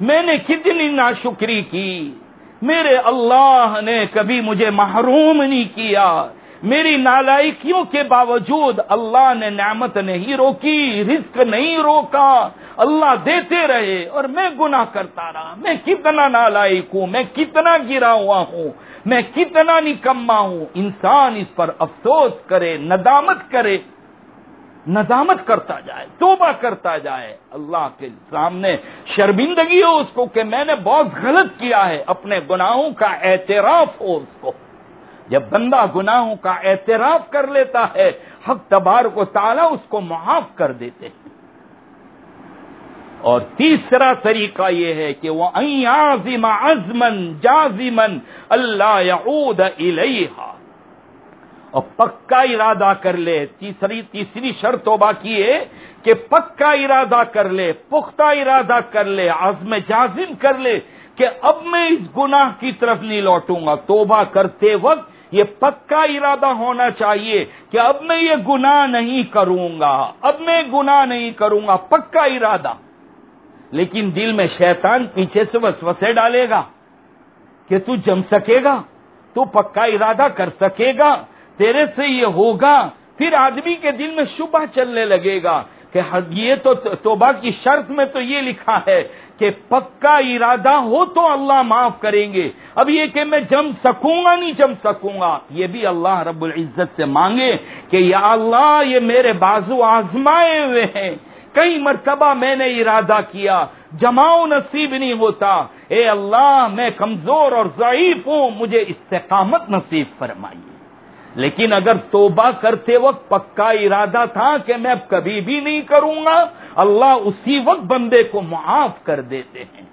میں نے کتنی ناشکری کی۔ میرے اللہ نے کبھی مجھے محروم نہیں کیا۔ میری نالائکیوں کے باوجود اللہ نے نعمت نہیں روکی، رزق نہیں روکا۔ اللہ دیتے رہے اور میں گناہ کرتا رہا۔ میں کتنا نالائک ہوں، میں کتنا گرا ہوا ہوں۔ میں کتنا نکما ہوں انسان اس پر افسوس کرے، ندامت کرے، ندامت کرتا جائے، توبہ کرتا جائے۔ اللہ کے سامنے شرمندگی ہو اس کو کہ میں نے بہت غلط کیا ہے، اپنے گناہوں کا اعتراف ہو اس کو۔ جب بندہ گناہوں کا اعتراف کر لیتا ہے، حق تبار کو تالا اس کو معاف کر دیتے ہیں۔ اور تیسرا طریقہ یہ ہے کہ وہ عظم ازمن جازمن اللہ یعود الیہا۔ اور پکا ارادہ کر لے، تیسری تیسری شرط توبہ کی ہے کہ پکا ارادہ کر لے، پختہ ارادہ کر لے، عزم جازم کر لے کہ اب میں اس گناہ کی طرف نہیں لوٹوں گا۔ توبہ کرتے وقت یہ پکا ارادہ ہونا چاہیے کہ اب میں یہ گناہ نہیں کروں گا، اب میں گناہ نہیں کروں گا، پکا ارادہ۔ لیکن دل میں شیطان پیچھے سے وسوسے ڈالے گا کہ تو جم سکے گا، تو پکا ارادہ کر سکے گا، تیرے سے یہ ہوگا۔ پھر آدمی کے دل میں شبہ چلنے لگے گا کہ یہ تو توبہ کی شرط میں تو یہ لکھا ہے کہ پکا ارادہ ہو تو اللہ معاف کریں گے۔ اب یہ کہ میں جم سکوں گا، نہیں جم سکوں گا، یہ بھی اللہ رب العزت سے مانگے کہ یا اللہ یہ میرے بازو آزمائے ہوئے ہیں۔ کئی مرتبہ میں نے ارادہ کیا، جماؤ نصیب نہیں ہوتا۔ اے اللہ، میں کمزور اور ضعیف ہوں، مجھے استقامت نصیب فرمائیے۔ لیکن اگر توبہ کرتے وقت پکا ارادہ تھا کہ میں اب کبھی بھی نہیں کروں گا، اللہ اسی وقت بندے کو معاف کر دیتے ہیں۔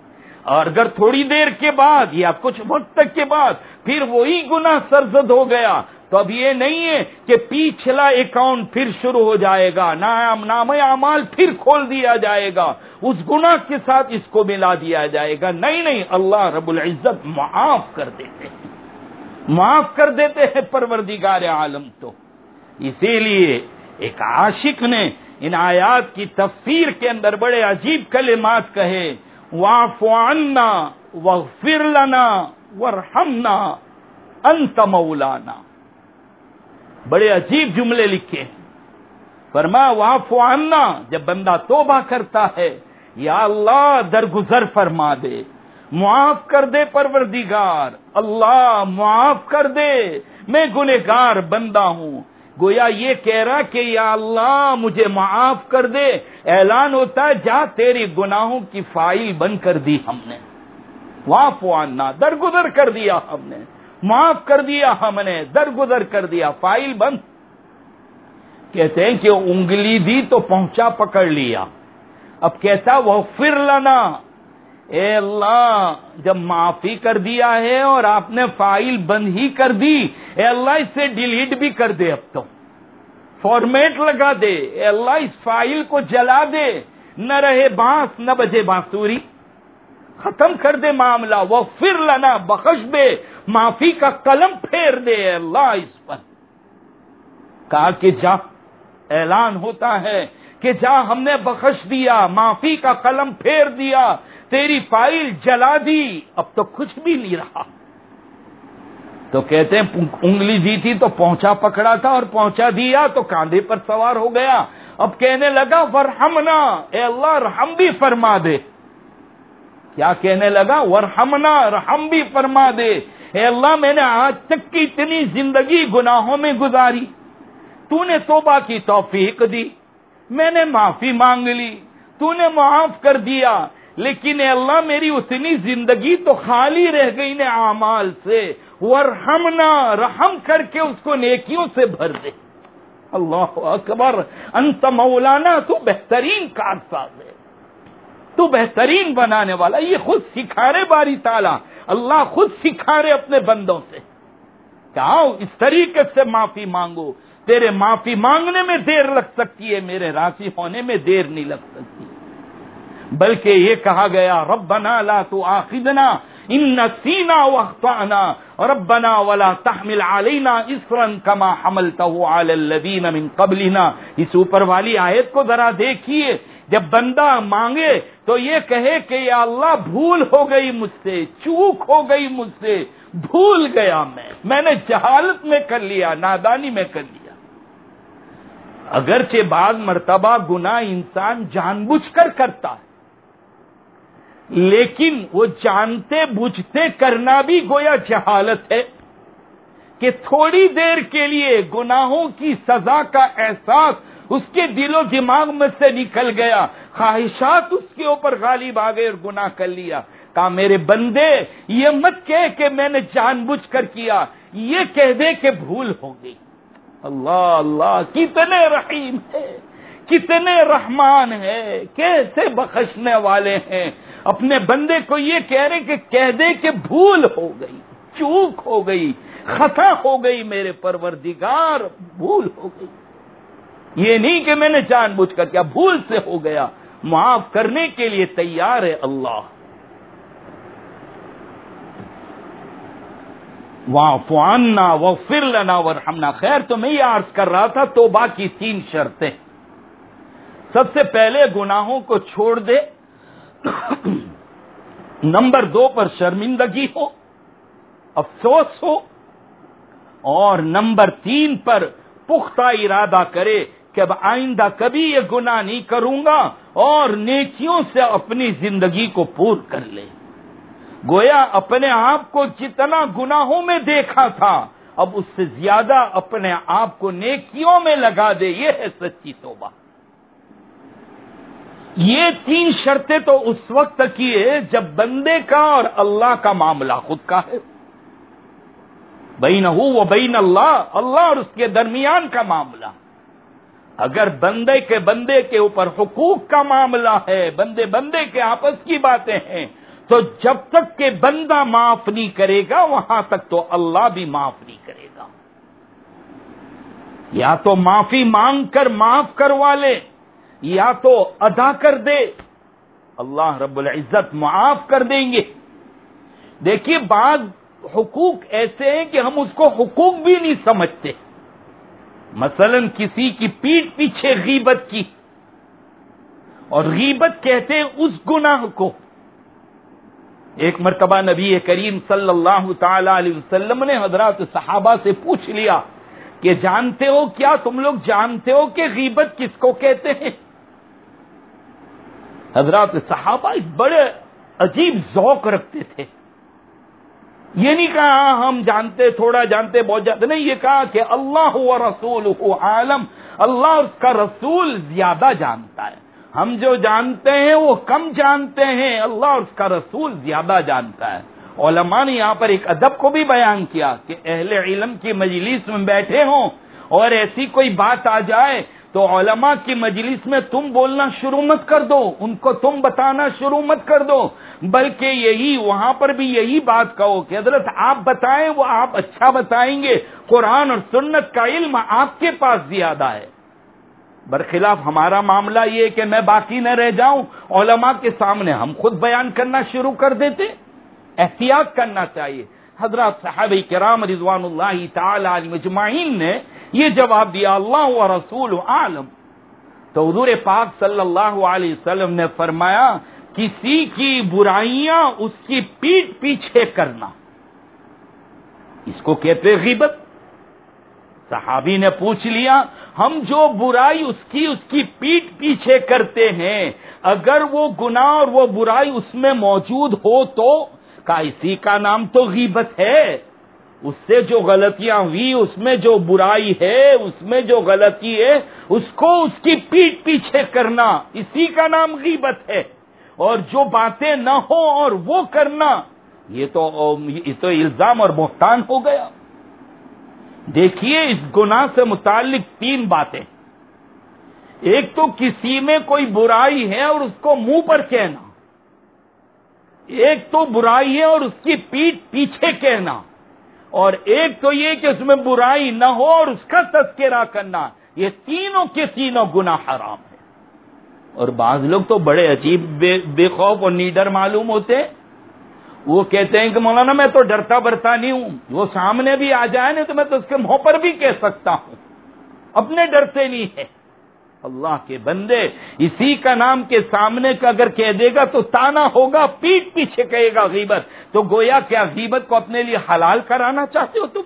اور اگر تھوڑی دیر کے بعد یا کچھ وقت تک کے بعد پھر وہی گنا سرزد ہو گیا تو اب یہ نہیں ہے کہ پچھلا اکاؤنٹ پھر شروع ہو جائے گا، نام نام اعمال پھر کھول دیا جائے گا۔ اس گنا کے ساتھ اس کو ملا دیا جائے گا۔ نہیں نہیں، اللہ رب العزت معاف کر دیتے ہیں۔ معاف کر دیتے ہیں پروردگار عالم تو۔ اسی لیے ایک عاشق نے ان آیات کی تفسیر کے اندر بڑے عجیب کلمات کہے واف عنا وغفر لنا ورحمنا انت مولانا. بڑے عجیب جملے لکھے ہیں۔ فرما واف عنا جب بندہ توبہ کرتا ہے، یا اللہ، درگزر فرما دے، معاف کر دے پروردگار، اللہ معاف کر دے، میں گنےگار بندہ ہوں۔ گویا یہ کہہ رہا کہ، یا اللہ، مجھے معاف کر دے، اعلان ہوتا ہے، جا تیری گناہوں کی فائل بند کر دی ہم نے۔ معاف وانا درگزر کر دیا ہم نے۔ معاف کر دیا، ہم نے درگزر کر دیا، فائل بند۔ کہتے ہیں کہ انگلی دی تو پہنچا، پکڑ لیا۔ اب کہتا وہ پھر لانا اے اللہ، جب معافی کر دیا ہے اور آپ نے فائل بند ہی کر دی، اے اللہ، اس سے ڈیلیٹ بھی کر دے اب تو۔ فارمیٹ لگا دے۔ اے اللہ، اس فائل کو جلا دے۔ نہ رہے بانس، نہ بجے بانسوری ختم کر دے معاملہ وہ پھر لنا، بخش دے، معافی کا قلم پھیر دے اللہ، اس پر۔ کہا کہ جا، اعلان ہوتا ہے کہ جا، ہم نے بخش دیا، معافی کا قلم پھیر دیا، تیری فائل جلا دی، اب تو کچھ بھی نہیں رہا۔ تو کہتے ہیں انگلی دی تھی تو پہنچا پکڑا تھا اور پہنچا دیا تو کاندھے پر سوار ہو گیا۔ اب کہنے لگا، ورحمنا، اے اللہ، رحم بھی فرما دے۔ کیا کہنے لگا؟ ورحمنا، رحم بھی فرما دے۔ اے اللہ، میں نے آج تک کی اتنی زندگی گناہوں میں گزاری۔ تو نے توبہ کی توفیق دی۔ میں نے معافی مانگ لی۔ تو نے معاف کر دیا۔ لیکن اے اللہ، میری اتنی زندگی تو خالی رہ گئی نے اعمال سے۔ ورحمنا، رحم کر کے اس کو نیکیوں سے بھر دے۔ اللہ اکبر، انت مولانا، تو بہترین کار ساز ہے۔ تو بہترین بنانے والا، یہ خود سکھا رہے باری تالا اللہ خود سکھا رہے اپنے بندوں سے۔ کہا اس طریقے سے معافی مانگو۔ تیرے معافی مانگنے میں دیر لگ سکتی ہے، میرے راضی ہونے میں دیر نہیں لگ سکتی۔ بلکہ یہ کہا گیا، ربنا لا تو آخدنا ان نسینا واخطانا ربنا ولا تحمل علينا اسرا كما حملته على الذين من قبلنا۔ اس اوپر والی آیت کو ذرا دیکھیے۔ جب بندہ مانگے تو یہ کہے کہ یا اللہ بھول ہو گئی مجھ سے، چوک ہو گئی مجھ سے، بھول گیا میں۔ میں نے جہالت میں کر لیا، نادانی میں کر لیا۔ اگرچہ بعض مرتبہ گنا انسان جان بوجھ کر کرتا ہے، لیکن وہ جانتے بوجھتے کرنا بھی گویا جہالت ہے کہ تھوڑی دیر کے لیے گناہوں کی سزا کا احساس اس کے دل و دماغ میں سے نکل گیا۔ خواہشات اس کے اوپر غالب آ گئے اور گناہ کر لیا۔ کہا، میرے بندے، یہ مت کہے کہ میں نے جان بوجھ کر کیا، یہ کہہ دے کہ بھول ہو گئی۔ اللہ اللہ، کتنے رحیم ہے، کتنے رحمان ہے، کیسے بخشنے والے ہیں۔ اپنے بندے کو یہ کہہ رہے کہ کہہ دے کہ بھول ہو گئی، چوک ہو گئی خطا ہو گئی میرے پروردگار، بھول ہو گئی۔ یہ نہیں کہ میں نے جان بوجھ کر کیا، بھول سے ہو گیا۔ معاف کرنے کے لیے تیار ہے اللہ۔ وہاں فوانا وہ لنا ورحمنا خیر، تو میں یہ عرض کر رہا تھا، تو باقی تین شرطیں۔ سب سے پہلے گناہوں کو چھوڑ دے۔ نمبر دو پر شرمندگی ہو، افسوس ہو۔ اور نمبر تین پر پختہ ارادہ کرے۔ کہ اب آئندہ کبھی یہ گناہ نہیں کروں گا اور نیکیوں سے اپنی زندگی کو پور کر لے۔ گویا اپنے آپ کو جتنا گناہوں میں دیکھا تھا، اب اس سے زیادہ اپنے آپ کو نیکیوں میں لگا دے، یہ ہے سچی توبہ۔ یہ تین شرطیں تو اس وقت کی ہے جب بندے کا اور اللہ کا معاملہ خود کا ہے۔ بین ہو وہ بین اللہ اللہ اور اس کے درمیان کا معاملہ۔ اگر بندے کے بندے کے اوپر حقوق کا معاملہ ہے، بندے بندے کے آپس کی باتیں ہیں، تو جب تک کہ بندہ معاف نہیں کرے گا، وہاں تک تو اللہ بھی معاف نہیں کرے گا۔ یا تو معافی مانگ کر معاف کروا لے، یا تو ادا کر دے۔ اللہ رب العزت معاف کر دیں گے۔ دیکھیے، بعض حقوق ایسے ہیں کہ ہم اس کو حقوق بھی نہیں سمجھتے۔ مثلا کسی کی پیٹ پیچھے غیبت کی اور غیبت کہتے ہیں اس گناہ کو۔ ایک مرتبہ نبی کریم صلی اللہ تعالی علیہ وسلم نے حضرات صحابہ سے پوچھ لیا کہ جانتے ہو کیا تم لوگ جانتے ہو کہ غیبت کس کو کہتے ہیں؟ حضرات صحابہ بڑے عجیب ذوق رکھتے تھے۔ یہ نہیں کہا ہم جانتے تھوڑا جانتے بہت جانتے نہیں، یہ کہا کہ اللہ و رسول عالم، اللہ اس کا رسول زیادہ جانتا ہے۔ ہم جو جانتے ہیں وہ کم جانتے ہیں، اللہ اس کا رسول زیادہ جانتا ہے۔ علماء نے یہاں پر ایک ادب کو بھی بیان کیا کہ اہل علم کی مجلس میں بیٹھے ہوں اور ایسی کوئی بات آ جائے تو علماء کی مجلس میں تم بولنا شروع مت کر دو، ان کو تم بتانا شروع مت کر دو۔ بلکہ یہی، وہاں پر بھی یہی بات کہو کہ حضرت آپ بتائیں، وہ آپ اچھا بتائیں گے۔ قرآن اور سنت کا علم آپ کے پاس زیادہ ہے۔ برخلاف ہمارا معاملہ یہ کہ میں باقی نہ رہ جاؤں، علماء کے سامنے ہم خود بیان کرنا شروع کر دیتے۔ احتیاط کرنا چاہیے۔ حضرت صاحب کرام رضوان اللہ تعالی مجمعین نے یہ جواب دیا، اللہ و رسول عالم. تو حضور پاک صلی اللہ علیہ وسلم نے فرمایا، کسی کی برائیاں اس کی پیٹ پیچھے کرنا. اس کو کہتے غیبت۔ صحابی نے پوچھ لیا، ہم جو برائی اس کی اس کی پیٹ پیچھے کرتے ہیں، اگر وہ گناہ اور وہ برائی اس میں موجود ہو تو؟ کا اسی کا نام تو غیبت ہے۔ اس سے جو غلطیاں ہوئی، اس میں جو برائی ہے، اس میں جو غلطی ہے، اس کو اس کی پیٹ پیچھے کرنا، اسی کا نام غیبت ہے۔ اور جو باتیں نہ ہو اور وہ کرنا، یہ تو یہ تو الزام اور بہتان ہو گیا۔ دیکھیے، اس گناہ سے متعلق تین باتیں۔ ایک تو کسی میں کوئی برائی ہے اور اس کو منہ پر کہنا۔ ایک تو برائی ہے اور اس کی پیٹ پیچھے کہنا۔ اور ایک تو یہ کہ اس میں برائی نہ ہو اور اس کا تذکرہ کرنا، یہ تینوں کے تینوں گنا حرام ہے اور بعض لوگ تو بڑے عجیب، بے بے خوف اور نیڈر معلوم ہوتے ہیں۔ وہ کہتے ہیں کہ مولانا، میں تو ڈرتا برتا نہیں ہوں۔ وہ سامنے بھی آ جائے نا تو میں تو اس کے منہ پر بھی کہہ سکتا ہوں۔ اپنے ڈرتے نہیں ہے اللہ کے بندے، اسی کا نام کے سامنے کا اگر کہہ دے گا تو تانا ہوگا، پیٹ پیچھے کہے گا غیبت۔ تو گویا کیا غیبت کو اپنے لیے حلال کرانا چاہتے ہو تم؟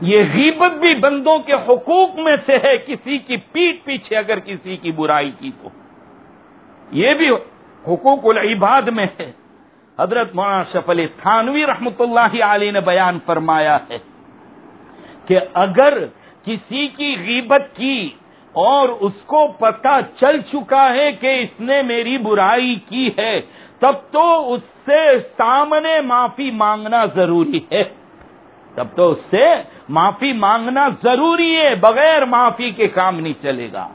یہ غیبت بھی بندوں کے حقوق میں سے ہے، کسی کی پیٹ پیچھے اگر کسی کی برائی کی تو۔ یہ بھی حقوق العباد میں ہے۔ حضرت مولانا شف علی تھانوی رحمت اللہ علی نے بیان فرمایا ہے کہ اگر کسی کی غیبت کی اور اس کو پتا چل چکا ہے کہ اس نے میری برائی کی ہے، تب تو اس سے سامنے معافی مانگنا ضروری ہے۔ تب تو اس سے معافی مانگنا ضروری ہے، بغیر معافی کے کام نہیں چلے گا۔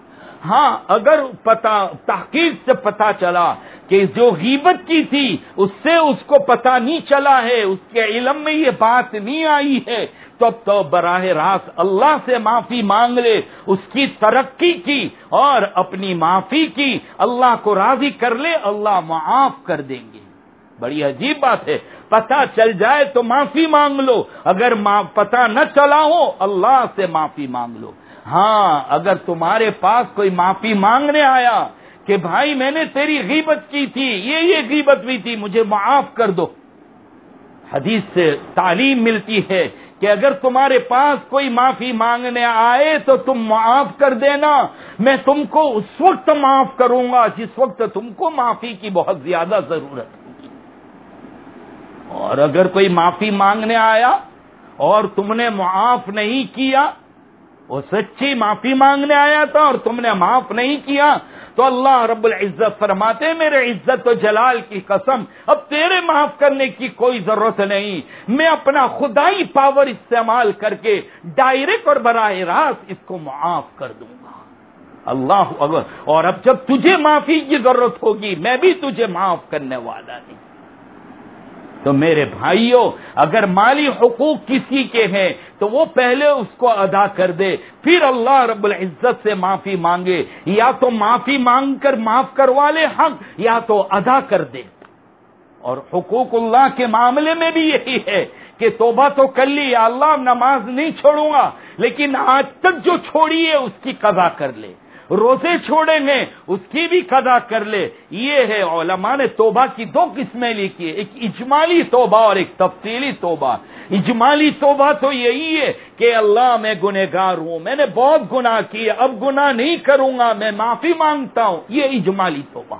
ہاں اگر پتا، تحقیق سے پتا چلا کہ جو غیبت کی تھی، اس سے اس کو پتا نہیں چلا ہے، اس کے علم میں یہ بات نہیں آئی ہے، تو اب تو براہ راست اللہ سے معافی مانگ لے، اس کی ترقی کی اور اپنی معافی کی، اللہ کو راضی کر لے، اللہ معاف کر دیں گے۔ بڑی عجیب بات ہے۔ پتا چل جائے تو معافی مانگ لو۔ اگر پتا نہ چلا ہو، اللہ سے معافی مانگ لو۔ ہاں اگر تمہارے پاس کوئی معافی مانگنے آیا کہ بھائی میں نے تیری غیبت کی تھی، یہ یہ غیبت بھی تھی، مجھے معاف کر دو۔ حدیث سے تعلیم ملتی ہے کہ اگر تمہارے پاس کوئی معافی مانگنے آئے تو تم معاف کر دینا۔ میں تم کو اس وقت معاف کروں گا جس وقت تم کو معافی کی بہت زیادہ ضرورت ہوگی۔ اور اگر کوئی معافی مانگنے آیا اور تم نے معاف نہیں کیا وہ سچی معافی مانگنے آیا تھا اور تم نے معاف نہیں کیا تو اللہ رب العزت فرماتے میرے عزت و جلال کی قسم، اب تیرے معاف کرنے کی کوئی ضرورت نہیں۔ میں اپنا خدائی پاور استعمال کر کے ڈائریکٹ اور براہ راست اس کو معاف کر دوں گا۔ اللہ اگر اور اب جب تجھے معافی کی ضرورت ہوگی، میں بھی تجھے معاف کرنے والا نہیں۔ تو میرے بھائیوں اگر مالی حقوق کسی کے ہیں، تو وہ پہلے اس کو ادا کر دے۔ پھر اللہ رب العزت سے معافی مانگے۔ یا تو معافی مانگ کر معاف کروا لے حق، یا تو ادا کر دے۔ اور حقوق اللہ کے معاملے میں بھی یہی ہے کہ توبہ تو کر لی، یا اللہ، نماز نہیں چھوڑوں گا، لیکن آج تک جو چھوڑی ہے، اس کی قضا کر لے۔ روزے چھوڑیں گے، اس کی بھی قدا کر لے۔ یہ ہے علماء نے توبہ کی دو قسمیں لکھی ایک اجمالی توبہ اور ایک تفصیلی توبہ۔ اجمالی توبہ تو یہی ہے کہ اللہ میں گنہگار ہوں، میں نے بہت گناہ کیے، اب گناہ نہیں کروں گا، میں معافی مانگتا ہوں۔ یہ اجمالی توبہ۔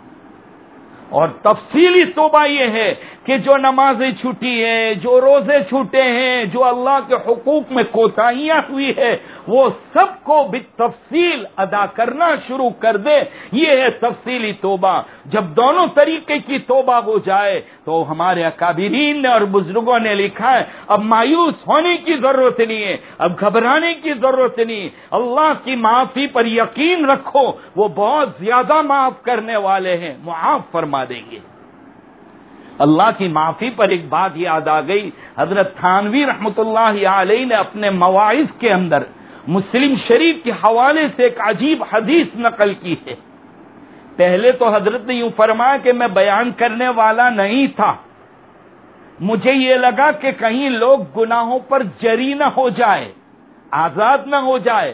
اور تفصیلی توبہ یہ ہے کہ جو نمازیں چھٹی ہیں، جو روزے چھوٹے ہیں، جو اللہ کے حقوق میں کوتاہیاں ہوئی ہے وہ سب کو بھی تفصیل ادا کرنا شروع کر دے۔ یہ ہے تفصیلی توبہ۔ جب دونوں طریقے کی توبہ ہو جائے تو ہمارے اکابرین نے اور بزرگوں نے لکھا ہے، اب مایوس ہونے کی ضرورت نہیں ہے، اب گھبرانے کی ضرورت نہیں اللہ کی معافی پر یقین رکھو، وہ بہت زیادہ معاف کرنے والے ہیں، معاف فرما دیں گے۔ اللہ کی معافی پر ایک بات یاد آ گئی، حضرت تھانوی رحمت اللہ علیہ نے اپنے مواعظ کے اندر مسلم شریف کے حوالے سے ایک عجیب حدیث نقل کی ہے۔ پہلے تو حضرت نے یوں فرمایا کہ میں بیان کرنے والا نہیں تھا۔ مجھے یہ لگا کہ کہیں لوگ گناہوں پر جری نہ ہو جائے، آزاد نہ ہو جائے۔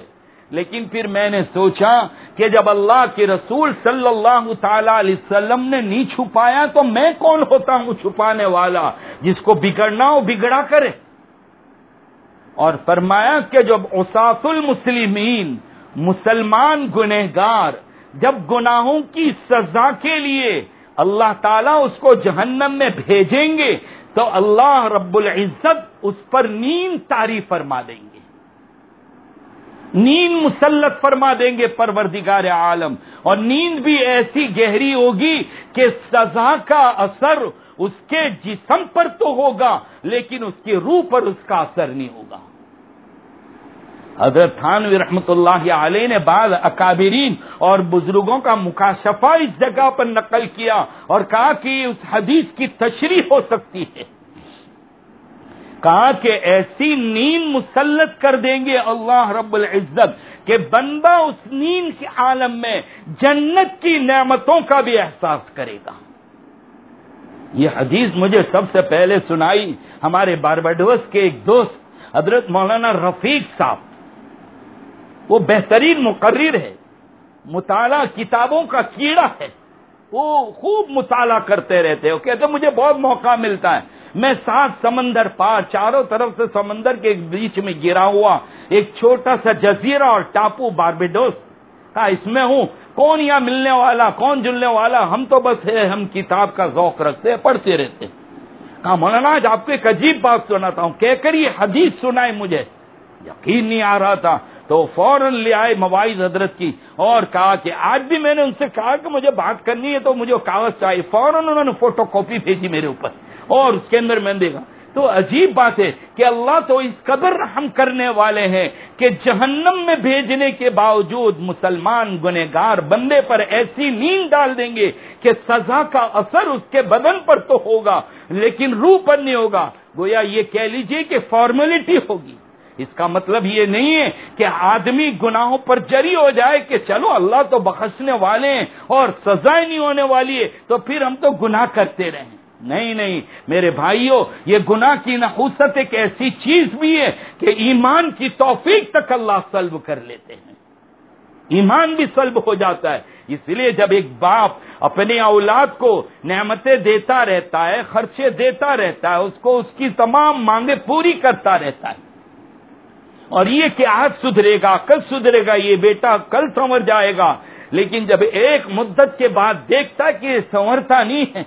لیکن پھر میں نے سوچا کہ جب اللہ کے رسول صلی اللہ تعالی علیہ وسلم نے نہیں چھپایا تو میں کون ہوتا ہوں چھپانے والا جس کو بگڑنا ہو بگڑا کرے۔ اور فرمایا کہ جب اساف المسلمین مسلمان گنہگار جب گناہوں کی سزا کے لیے اللہ تعالیٰ اس کو جہنم میں بھیجیں گے تو اللہ رب العزت اس پر نیند تعریف فرما دیں گے۔ نیند مسلط فرما دیں گے پروردگار عالم، اور نیند بھی ایسی گہری ہوگی کہ سزا کا اثر اس کے جسم پر تو ہوگا، لیکن اس کی روح پر اس کا اثر نہیں ہوگا۔ حضرت تھانوی رحمت اللہ علیہ نے بعض اکابرین اور بزرگوں کا مکاشفہ اس جگہ پر نقل کیا اور کہا کہ اس حدیث کی تشریح ہو سکتی ہے۔ کہا کہ ایسی نیند مسلط کر دیں گے اللہ رب العزت کہ بندہ اس نیند کے عالم میں جنت کی نعمتوں کا بھی احساس کرے گا۔ یہ حدیث مجھے سب سے پہلے سنائی ہمارے باربڈوس کے ایک دوست، حضرت مولانا رفیق صاحب۔ وہ بہترین مقرر ہے، مطالعہ کتابوں کا کیڑا ہے۔ وہ خوب مطالعہ کرتے رہتے وہ کہتے مجھے بہت موقع ملتا ہے۔ میں سات سمندر پار، چاروں طرف سے سمندر کے بیچ میں گرا ہوا ایک چھوٹا سا جزیرہ اور ٹاپو باربیڈوس۔ کا اس میں ہوں۔ کون یہاں ملنے والا، کون جلنے والا؟ ہم تو بس ہے ہم کتاب کا ذوق رکھتے ہیں، پڑھتے رہتے کہا، مولانا، آج آپ کو ایک عجیب بات سناتا ہوں۔ کہہ کر یہ حدیث سنائے مجھے۔ یقین نہیں آ رہا تھا تو فوراً لے آئے مواعظ حضرت کی اور کہا کہ آج بھی میں نے ان سے کہا کہ مجھے بات کرنی ہے تو مجھے کاغذ چاہیے۔ فوراً انہوں نے فوٹو کاپی بھیجی میرے اوپر اور اس کے اندر میں دیکھا۔ تو عجیب بات ہے کہ اللہ تو اس قدر رحم کرنے والے ہیں کہ جہنم میں بھیجنے کے باوجود مسلمان گنہگار بندے پر ایسی نیند ڈال دیں گے کہ سزا کا اثر اس کے بدن پر تو ہوگا لیکن روح پر نہیں ہوگا۔ گویا یہ کہہ لیجیے کہ فارمیلٹی ہوگی۔ اس کا مطلب یہ نہیں ہے کہ آدمی گناہوں پر جری ہو جائے کہ چلو اللہ تو بخشنے والے ہیں اور سزائیں نہیں ہونے والی ہے، تو پھر ہم تو گناہ کرتے رہیں۔ نہیں نہیں، میرے بھائیوں یہ گناہ کی نحوست ایک ایسی چیز بھی ہے کہ ایمان کی توفیق تک اللہ سلب کر لیتے ہیں۔ ایمان بھی سلب ہو جاتا ہے۔ اس لیے جب ایک باپ اپنی اولاد کو نعمتیں دیتا رہتا ہے، خرچے دیتا رہتا ہے، اس کو اس کی تمام مانگیں پوری کرتا رہتا ہے۔ اور یہ کہ آج سدھرے گا، کل سدھرے گا، یہ بیٹا کل سنور جائے گا۔ لیکن جب ایک مدت کے بعد دیکھتا کہ یہ سنورتا نہیں ہے،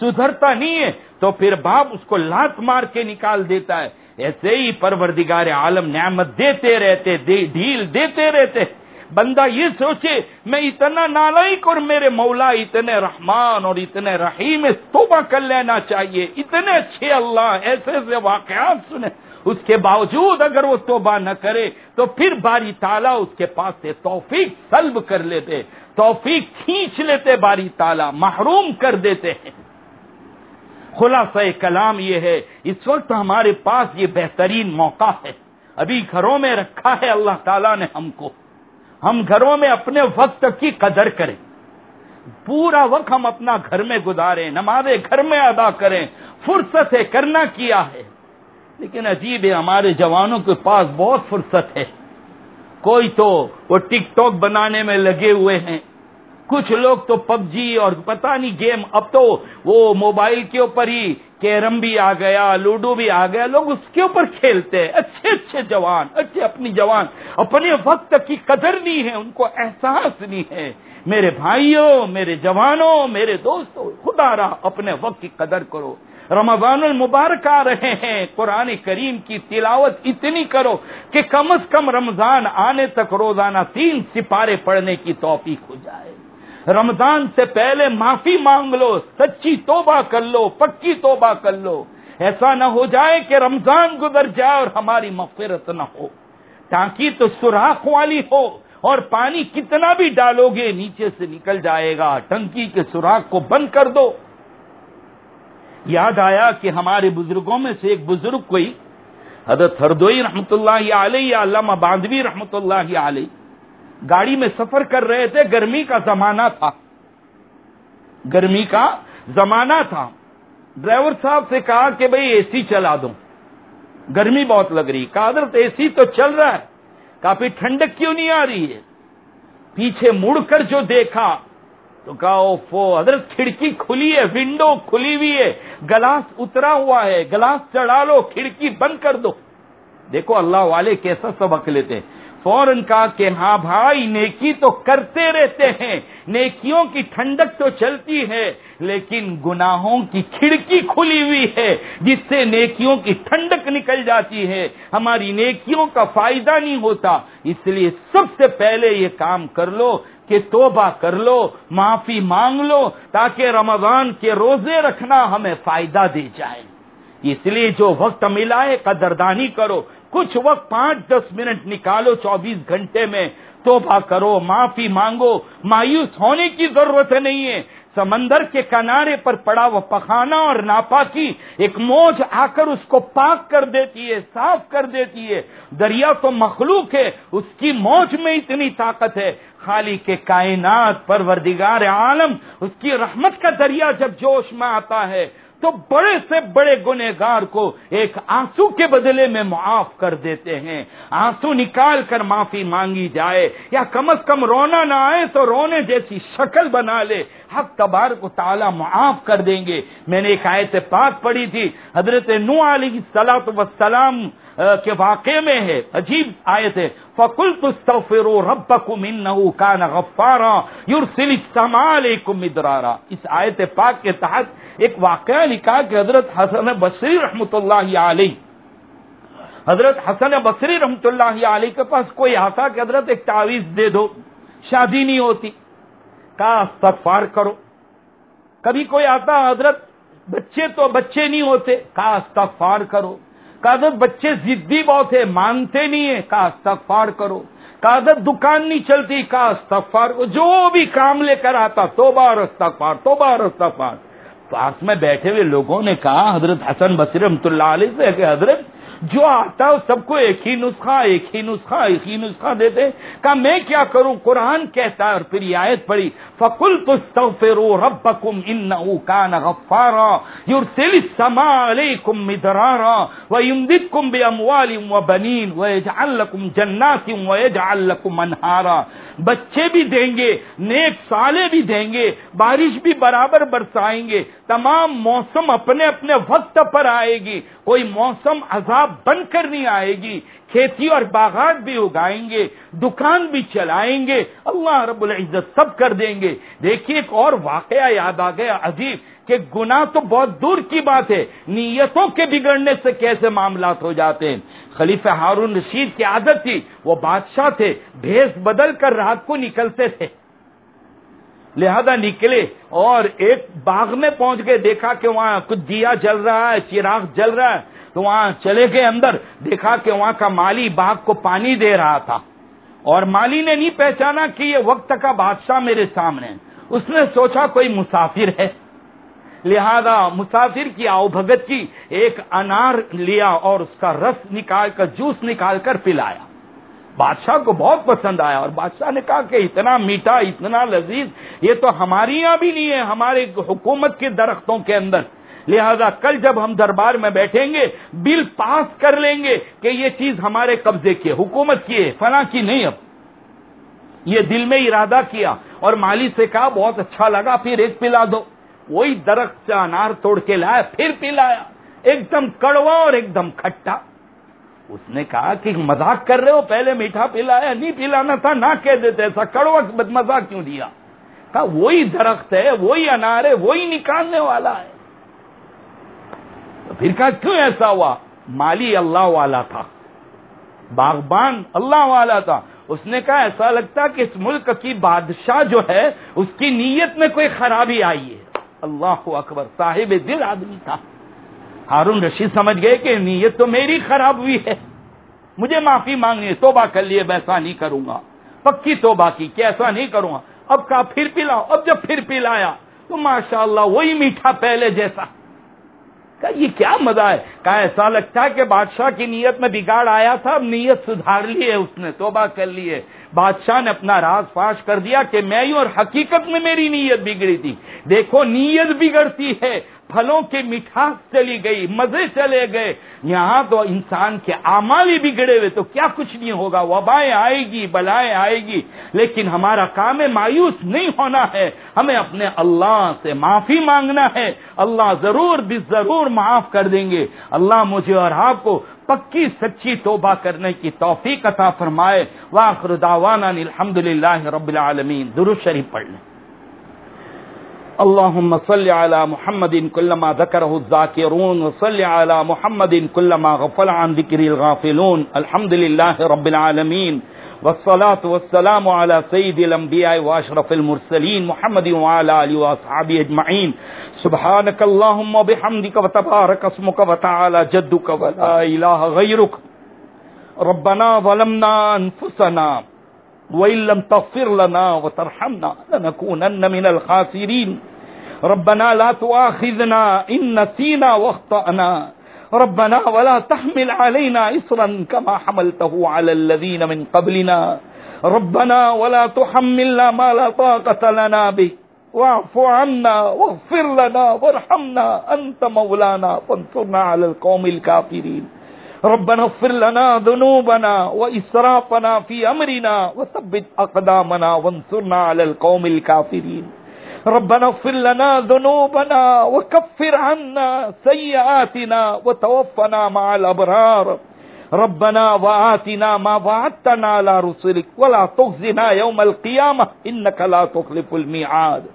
سدھرتا نہیں ہے، تو پھر باپ اس کو لات مار کے نکال دیتا ہے۔ ایسے ہی پروردگار عالم نعمت دیتے رہتے ڈھیل دیتے رہتے۔ بندہ یہ سوچے، میں اتنا نالائک اور میرے مولا اتنے رحمان اور اتنے رحیم توبہ کر لینا چاہیے۔ اتنے اچھے اللہ، ایسے ایسے واقعات سنے اس کے باوجود اگر وہ توبہ نہ کرے تو پھر باری تالا اس کے پاس سے توفیق سلب کر لیتے، توفیق کھینچ لیتے باری تالا محروم کر دیتے ہیں۔ خلاصہ کلام یہ ہے، اس وقت ہمارے پاس یہ بہترین موقع ہے۔ ابھی گھروں میں رکھا ہے اللہ تعالیٰ نے ہم کو۔ ہم گھروں میں اپنے وقت کی قدر کریں۔ پورا وقت ہم اپنا گھر میں گزاریں، نمازیں گھر میں ادا کریں۔ فرصت ہے کرنا کیا ہے؟ لیکن عجیب ہے، ہمارے جوانوں کے پاس بہت فرصت ہے۔ کوئی تو وہ ٹک ٹاک بنانے میں لگے ہوئے ہیں۔ کچھ لوگ تو پب جی اور پتہ نہیں گیم، اب تو وہ موبائل کے اوپر ہی کیرم بھی آ گیا، لوڈو بھی آ گیا۔ لوگ اس کے اوپر کھیلتے ہیں۔ اچھے اچھے جوان، اچھے اپنی جوان۔ اپنے وقت کی قدر نہیں ہے، ان کو احساس نہیں ہے۔ میرے بھائیوں، میرے جوانوں، میرے دوستوں، خدا رہا اپنے وقت کی قدر کرو۔ رمضان المبارک آ رہے ہیں۔ قرآن کریم کی تلاوت اتنی کرو کہ کم از کم رمضان آنے تک روزانہ تین سپارے پڑھنے کی توفیق ہو جائے۔ رمضان سے پہلے معافی مانگ لو، سچی توبہ کر لو، پکی توبہ کر لو۔ ایسا نہ ہو جائے کہ رمضان گزر جائے اور ہماری مغفرت نہ ہو۔ ٹانکی تو سوراخ والی ہو اور پانی کتنا بھی ڈالو گے، نیچے سے نکل جائے گا۔ ٹنکی کے سوراخ کو بند کر دو۔ یاد آیا کہ ہمارے بزرگوں میں سے ایک بزرگ کوئی؟ حضرت ہردوئی رحمۃ اللہ علیہ یا علامہ باندوی رحمۃ اللہ علیہ۔ گاڑی میں سفر کر رہے تھے، گرمی کا زمانہ تھا۔ گرمی کا زمانہ تھا۔ ڈرائیور صاحب سے کہا کہ بھئی اے سی چلا دو گرمی بہت لگ رہی۔ کہا، حضرت اے سی تو چل رہا ہے۔ کافی ٹھنڈک کیوں نہیں آ رہی ہے؟ پیچھے مڑ کر جو دیکھا تو کہا فو حضرت کھڑکی کھلی ہے ونڈو کھلی ہوئی ہے، گلاس اترا ہوا ہے، گلاس چڑھا لو، کھڑکی بند کر دو۔ دیکھو، اللہ والے کیسا سبق لیتے ہیں۔ فوراً کہا کہ ہاں بھائی، نیکی تو کرتے رہتے ہیں، نیکیوں کی ٹھنڈک تو چلتی ہے، لیکن گناہوں کی کھڑکی کھلی ہوئی ہے، جس سے نیکیوں کی ٹھنڈک نکل جاتی ہے۔ ہماری نیکیوں کا فائدہ نہیں ہوتا، اس لیے سب سے پہلے یہ کام کر لو۔ کہ توبہ کر لو، معافی مانگ لو، تاکہ رمضان کے روزے رکھنا ہمیں فائدہ دے جائے۔ اس لیے جو وقت ملا ہے قدردانی کرو۔ کچھ وقت پانچ دس منٹ نکالو چوبیس گھنٹے میں۔ توبہ کرو، معافی مانگو۔ مایوس ہونے کی ضرورت نہیں ہے۔ سمندر کے کنارے پر پڑا وہ پخانا اور ناپا کی ایک موج آ کر اس کو پاک کر دیتی ہے، صاف کر دیتی ہے۔ دریا تو مخلوق ہے، اس کی موج میں اتنی طاقت ہے۔ خالی کے کائنات پروردگار عالم، اس کی رحمت کا دریا جب جوش میں آتا ہے، تو بڑے سے بڑے گنہ گار کو ایک آنسو کے بدلے میں معاف کر دیتے ہیں۔ آنسو نکال کر معافی مانگی جائے، یا کم از کم رونا نہ آئے تو رونے جیسی شکل بنا لے۔ حق تبار کو تالا معاف کر دیں گے۔ میں نے ایک آیت پاک پڑھی تھی، حضرت نو علیہ سلاۃ وسلام کے واقعے میں ہے، عجیب آیت ہے۔ فکل تستغفروا ربکم انه کان غفارا یرسل السماء علیکم مدرارا۔ اس آیت پاک کے تحت ایک واقعہ لکھا کہ حضرت حسن بصری رحمۃ اللہ علیہ، حضرت حسن بصری رحمۃ اللہ علیہ کے پاس کوئی آتا کہ حضرت ایک تعویذ دے دو، شادی نہیں ہوتی کا استغفار کرو۔ کبھی کوئی آتا حضرت بچے تو بچے نہیں ہوتے کا استغفار کرو۔ حضرت بچے ضدی بہت ہے مانتے نہیں ہیں۔ کہا، استغفار کرو۔ حضرت دکان نہیں چلتی۔ کہا، استغفار۔ جو بھی کام لے کر آتا تو بار استغفار تو بار استغفار۔ پاس میں بیٹھے ہوئے لوگوں نے کہا، حضرت حسن بصیر رحمۃ اللہ علیہ سے کہ حضرت جو آتا ہے سب کو ایک ہی نسخہ، ایک ہی نسخہ، ایک ہی نسخہ دیتے کہا، میں کیا کروں؟ قرآن کہتا ہے اور پھر یہ آیت پڑی فکل تو رب کم ان کان غفارا۔ یورسل سما علیکم مدرارا و یمدکم باموال و بنین و جنات و یجعل انہارا بچے بھی دیں گے، نیک سالے بھی دیں گے، بارش بھی برابر برسائیں گے۔ تمام موسم اپنے اپنے وقت پر آئے گی۔ کوئی موسم عذاب بن کر نہیں آئے گی۔ کھیتی اور باغات بھی اگائیں گے، دکان بھی چلائیں گے۔ اللہ رب العزت سب کر دیں گے۔ دیکھیے ایک اور واقعہ یاد آ گیا عجیب کہ گنا تو بہت دور کی بات ہے، نیتوں کے بگڑنے سے کیسے معاملات ہو جاتے ہیں؟ خلیفہ ہارون رشید کی عادت تھی، وہ بادشاہ تھے، بھیس بدل کر رات کو نکلتے تھے۔ لہذا نکلے اور ایک باغ میں پہنچ گئے، دیکھا کہ وہاں کچھ دیا جل رہا ہے، چراغ جل رہا ہے۔ تو وہاں چلے گئے اندر، دیکھا کہ وہاں کا مالی باغ کو پانی دے رہا تھا۔ اور مالی نے نہیں پہچانا کہ یہ وقت کا بادشاہ میرے سامنے اس نے سوچا کوئی مسافر ہے۔ لہذا مسافر کی آؤ بھگت کی ایک انار لیا اور اس کا رس نکال کر، جوس نکال کر پلایا۔ بادشاہ کو بہت پسند آیا اور بادشاہ نے کہا کہ اتنا میٹھا، اتنا لذیذ، یہ تو ہماری یہاں بھی نہیں ہے، ہمارے حکومت کے درختوں کے اندر۔ لہذا کل جب ہم دربار میں بیٹھیں گے، بل پاس کر لیں گے کہ یہ چیز ہمارے قبضے کی حکومت کی ہے، فلاں کی نہیں اب۔ یہ دل میں ارادہ کیا اور مالی سے کہا، بہت اچھا لگا، پھر ایک پلا دو۔ وہی درخت سے انار توڑ کے لایا، پھر پلایا۔ ایک دم کڑوا اور ایک دم کھٹا۔ اس نے کہا کہ مزاق کر رہے ہو، پہلے میٹھا پلایا، نہیں پلانا تھا، نہ کہہ دیتے، ایسا کڑوا مزاق کیوں دیا؟ کہا، وہی درخت ہے، وہی انار ہے، وہی نکالنے والا ہے۔ تو پھر کہا، کیوں ایسا ہوا؟ مالی اللہ والا تھا۔ باغبان اللہ والا تھا۔ اس نے کہا، ایسا لگتا کہ اس ملک کی بادشاہ جو ہے، اس کی نیت میں کوئی خرابی آئی ہے۔ اللہ اکبر، صاحب دل آدمی تھا۔ ہارون رشید سمجھ گئے کہ نیت تو میری خراب ہوئی ہے۔ مجھے معافی مانگنی ہے، توبہ کر لیے ویسا نہیں کروں گا۔ پکی توبہ کی کہ ایسا نہیں کروں گا۔ اب کہا، پھر پلاؤ۔ اب جب پھر پلایا تو ماشاء اللہ وہی میٹھا پہلے جیسا۔ کہا، یہ کیا مزہ ہے؟ کہا، ایسا لگتا ہے کہ بادشاہ کی نیت میں بگاڑ آیا تھا، اب نیت سدھار لی ہے اس نے، توبہ کر لی ہے۔ بادشاہ نے اپنا راز فاش کر دیا کہ میں ہی اور حقیقت میں میری نیت بگڑی تھی۔ دیکھو، نیت بگڑتی ہے۔ پھلوں کی مٹھاس چلی گئی، مزے چلے گئے۔ یہاں تو انسان کے آمالی بگڑے ہوئے، تو کیا کچھ نہیں ہوگا؟ وبائیں آئے گی، بلائیں آئے گی۔ لیکن ہمارا کام مایوس نہیں ہونا ہے۔ ہمیں اپنے اللہ سے معافی مانگنا ہے۔ اللہ ضرور بھی ضرور معاف کر دیں گے۔ اللہ مجھے اور آپ کو پکی سچی توبہ کرنے کی توفیق عطا فرمائے۔ واخر دعوانا الحمد للہ رب العالمین۔ درست شریف پڑھ لیں۔ اللهم صل على محمد كلما ذكره الذاكرون وصل على محمد كلما غفل عن ذكر الغافلون الحمد لله رب العالمين والصلاة والسلام على سيد الأنبياء وأشرف المرسلين محمد وعلى آله وأصحابه أجمعين سبحانك اللهم وبحمدك وتبارك اسمك وتعالى جدك ولا إله غيرك ربنا ظلمنا أنفسنا وإن لم تغفر لنا وترحمنا لنكونن من الخاسرين. ربنا لا تؤاخذنا إن نسينا واخطأنا. ربنا ولا تحمل علينا إصرا كما حملته على الذين من قبلنا. ربنا ولا تحملنا ما لا طاقة لنا به. واعف عنا واغفر لنا وارحمنا. أنت مولانا فانصرنا على القوم الكافرين. ربنا اغفر لنا ذنوبنا وإسرافنا في أمرنا وثبت أقدامنا وانصرنا على القوم الكافرين. ربنا اغفر لنا ذنوبنا وكفر عنا سيئاتنا وتوفنا مع الأبرار. ربنا وآتنا ما وعدتنا على رسلك ولا تخزنا يوم القيامة إنك لا تخلف الميعاد.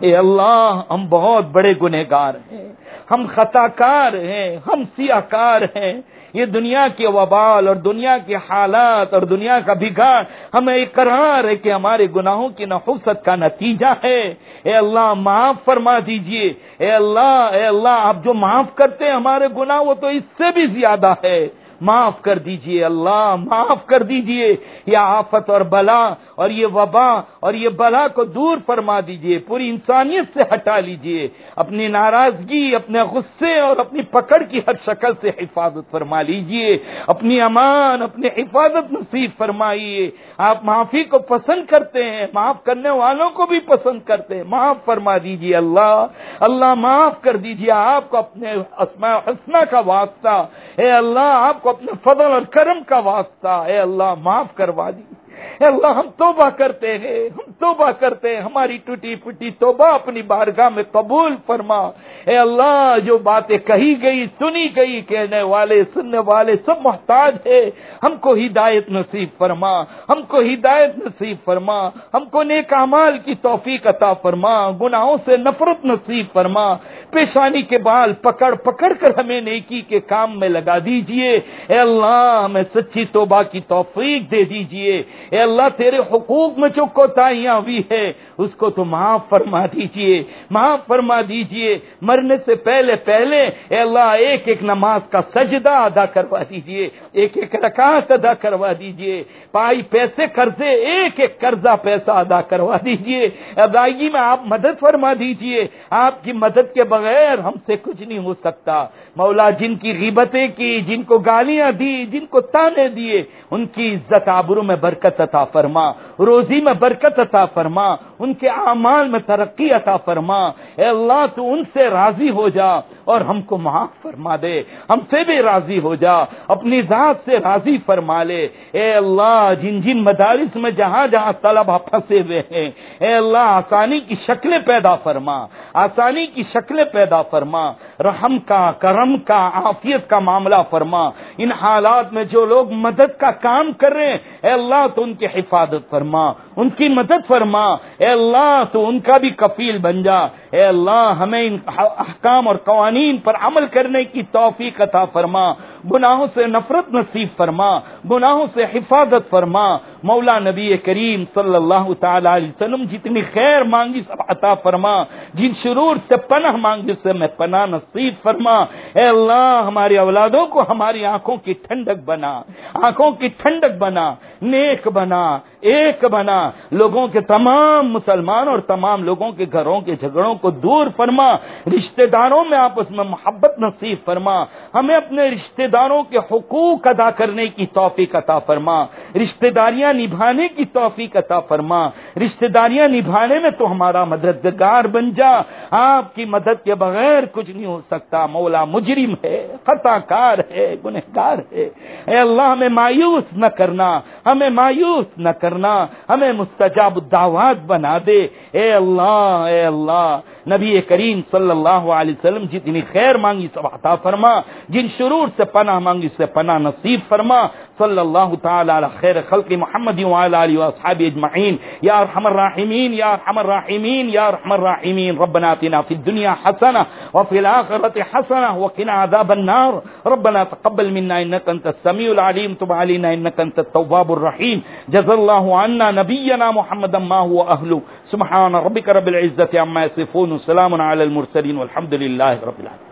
اے اللہ، ہم بہت بڑے گنہگار ہیں، ہم خطا کار ہیں، ہم سیاہ کار ہیں یہ دنیا کے وبال اور دنیا کے حالات اور دنیا کا بگاڑ ہمیں اقرار ہے کہ ہمارے گناہوں کی نفست کا نتیجہ ہے۔ اے اللہ، معاف فرما دیجیے۔ اے اللہ اے اللہ، آپ جو معاف کرتے ہیں ہمارے گناہ، وہ تو اس سے بھی زیادہ ہے۔ معاف کر دیجیے اللہ، معاف کر دیجیے یہ آفت اور بلا اور یہ وبا اور یہ بلا کو دور فرما دیجیے، پوری انسانیت سے ہٹا لیجیے، اپنی ناراضگی، اپنے غصے اور اپنی پکڑ کی ہر شکل سے حفاظت فرما لیجیے، اپنی امان، اپنی حفاظت نصیب فرمائیے۔ آپ معافی کو پسند کرتے ہیں، معاف کرنے والوں کو بھی پسند کرتے ہیں، معاف فرما دیجیے اللہ اللہ معاف کر دیجیے، آپ کو اپنے اسماء حسنہ کا واسطہ۔ اے اللہ، آپ کو اپنے فضل اور کرم کا واسطہ اے اللہ معاف کروا دیجیے اے اللہ ہم توبہ کرتے ہیں، ہم توبہ کرتے ہیں، ہماری ٹوٹی پھوٹی توبہ اپنی بارگاہ میں قبول فرما۔ اے اللہ، جو باتیں کہی گئی، سنی گئی، کہنے والے، سننے والے سب محتاج ہے ہم کو ہدایت نصیب فرما، ہم کو ہدایت نصیب فرما۔ ہم کو نیک اعمال کی توفیق عطا فرما، گناہوں سے نفرت نصیب فرما۔ پیشانی کے بال پکڑ پکڑ کر ہمیں نیکی کے کام میں لگا دیجیے۔ اے اللہ، ہمیں سچی توبہ کی توفیق دے دیجیے۔ اے اللہ تیرے حقوق میں جو کوتاہیاں ہوئی ہے اس کو تو معاف فرما دیجیے، معاف فرما دیجیے۔ مرنے سے پہلے پہلے اے اللہ ایک ایک نماز کا سجدہ ادا کروا دیجیے، ایک ایک رکعت ادا کروا دیجیے۔ پائی پیسے، قرضے، ایک ایک قرضہ پیسہ ادا کروا دیجیے۔ ادائیگی میں آپ مدد فرما دیجیے۔ آپ کی مدد کے بغیر ہم سے کچھ نہیں ہو سکتا۔ مولا، جن کی غیبتیں کی، جن کو گالیاں دی، جن کو تانے دیے، ان کی عزت آبرو میں برکت عطا فرما، روزی میں برکت عطا فرما، ان کے اعمال میں ترقی عطا فرما۔ اے اللہ، تو ان سے راضی ہو جا۔ اور ہم کو معاف فرما دے۔ ہم سے بھی راضی ہو جا، اپنی ذات سے راضی فرما لے۔ اے اللہ، جن جن مدارس میں جہاں جہاں طلبا پھنسے ہوئے ہیں، اے اللہ، آسانی کی شکلیں پیدا فرما۔ آسانی کی شکلیں پیدا فرما۔ رحم کا، کرم کا، عافیت کا معاملہ فرما۔ ان حالات میں جو لوگ مدد کا کام کر رہے ہیں، اے اللہ تو ان کی حفاظت فرما۔ ان کی مدد فرما۔ اے اللہ تو ان کا بھی کفیل بن جا۔ اے اللہ، ہمیں ان احکام اور قوانین پر عمل کرنے کی توفیق عطا فرما۔ گناہوں سے نفرت نصیب فرما، گناہوں سے حفاظت فرما۔ مولا نبی کریم صلی اللہ تعالی علیہ وسلم جتنی خیر مانگی سب عطا فرما۔ جن شرور سے پناہ مانگی سے میں پناہ نصیب فرما۔ اے اللہ، ہماری اولادوں کو ہماری آنکھوں کی ٹھنڈک بنا۔ آنکھوں کی ٹھنڈک بنا، نیک بنا، ایک بنا۔ لوگوں کے تمام مسلمان اور تمام لوگوں کے گھروں کے جھگڑوں کو دور فرما۔ رشتہ داروں میں آپس میں محبت نصیب فرما۔ ہمیں اپنے رشتہ داروں کے حقوق ادا کرنے کی توفیق عطا فرما۔ رشتہ داریاں نبھانے کی توفیق عطا فرما۔ رشتہ داریاں نبھانے میں تو ہمارا مددگار بن جا۔ آپ کی مدد کے بغیر کچھ نہیں ہو سکتا۔ مولا مجرم ہے، خطا کار ہے، گنہگار ہے۔ اے اللہ، ہمیں مایوس نہ کرنا۔ ہمیں مایوس نہ کرنا۔ ہمیں مستجاب الدعوات بنا دے۔ اے اللہ اے اللہ۔ نبی کریم صلی اللہ علیہ وسلم جتنی خیر مانگی سب عطا فرما۔ جن شرور سے پناہ مانگی سے پناہ نصیب فرما۔ صلی اللہ تعالی علی خیر خلق محمد وعلى آله واصحابه اجمعين يا ارحم الراحمين يا ارحم الراحمين يا ارحم الراحمين ربنا آتنا في الدنيا حسنة وفي الاخرة حسنة وقنا عذاب النار۔ ربنا تقبل منا انك انت السميع العليم۔ تب علينا انك انت التواب الرحيم۔ جزا الله عنا نبينا محمدا ما هو أهله۔ سبحان ربك رب العزة عما يصفون وسلام على المرسلين والحمد لله رب العالمين۔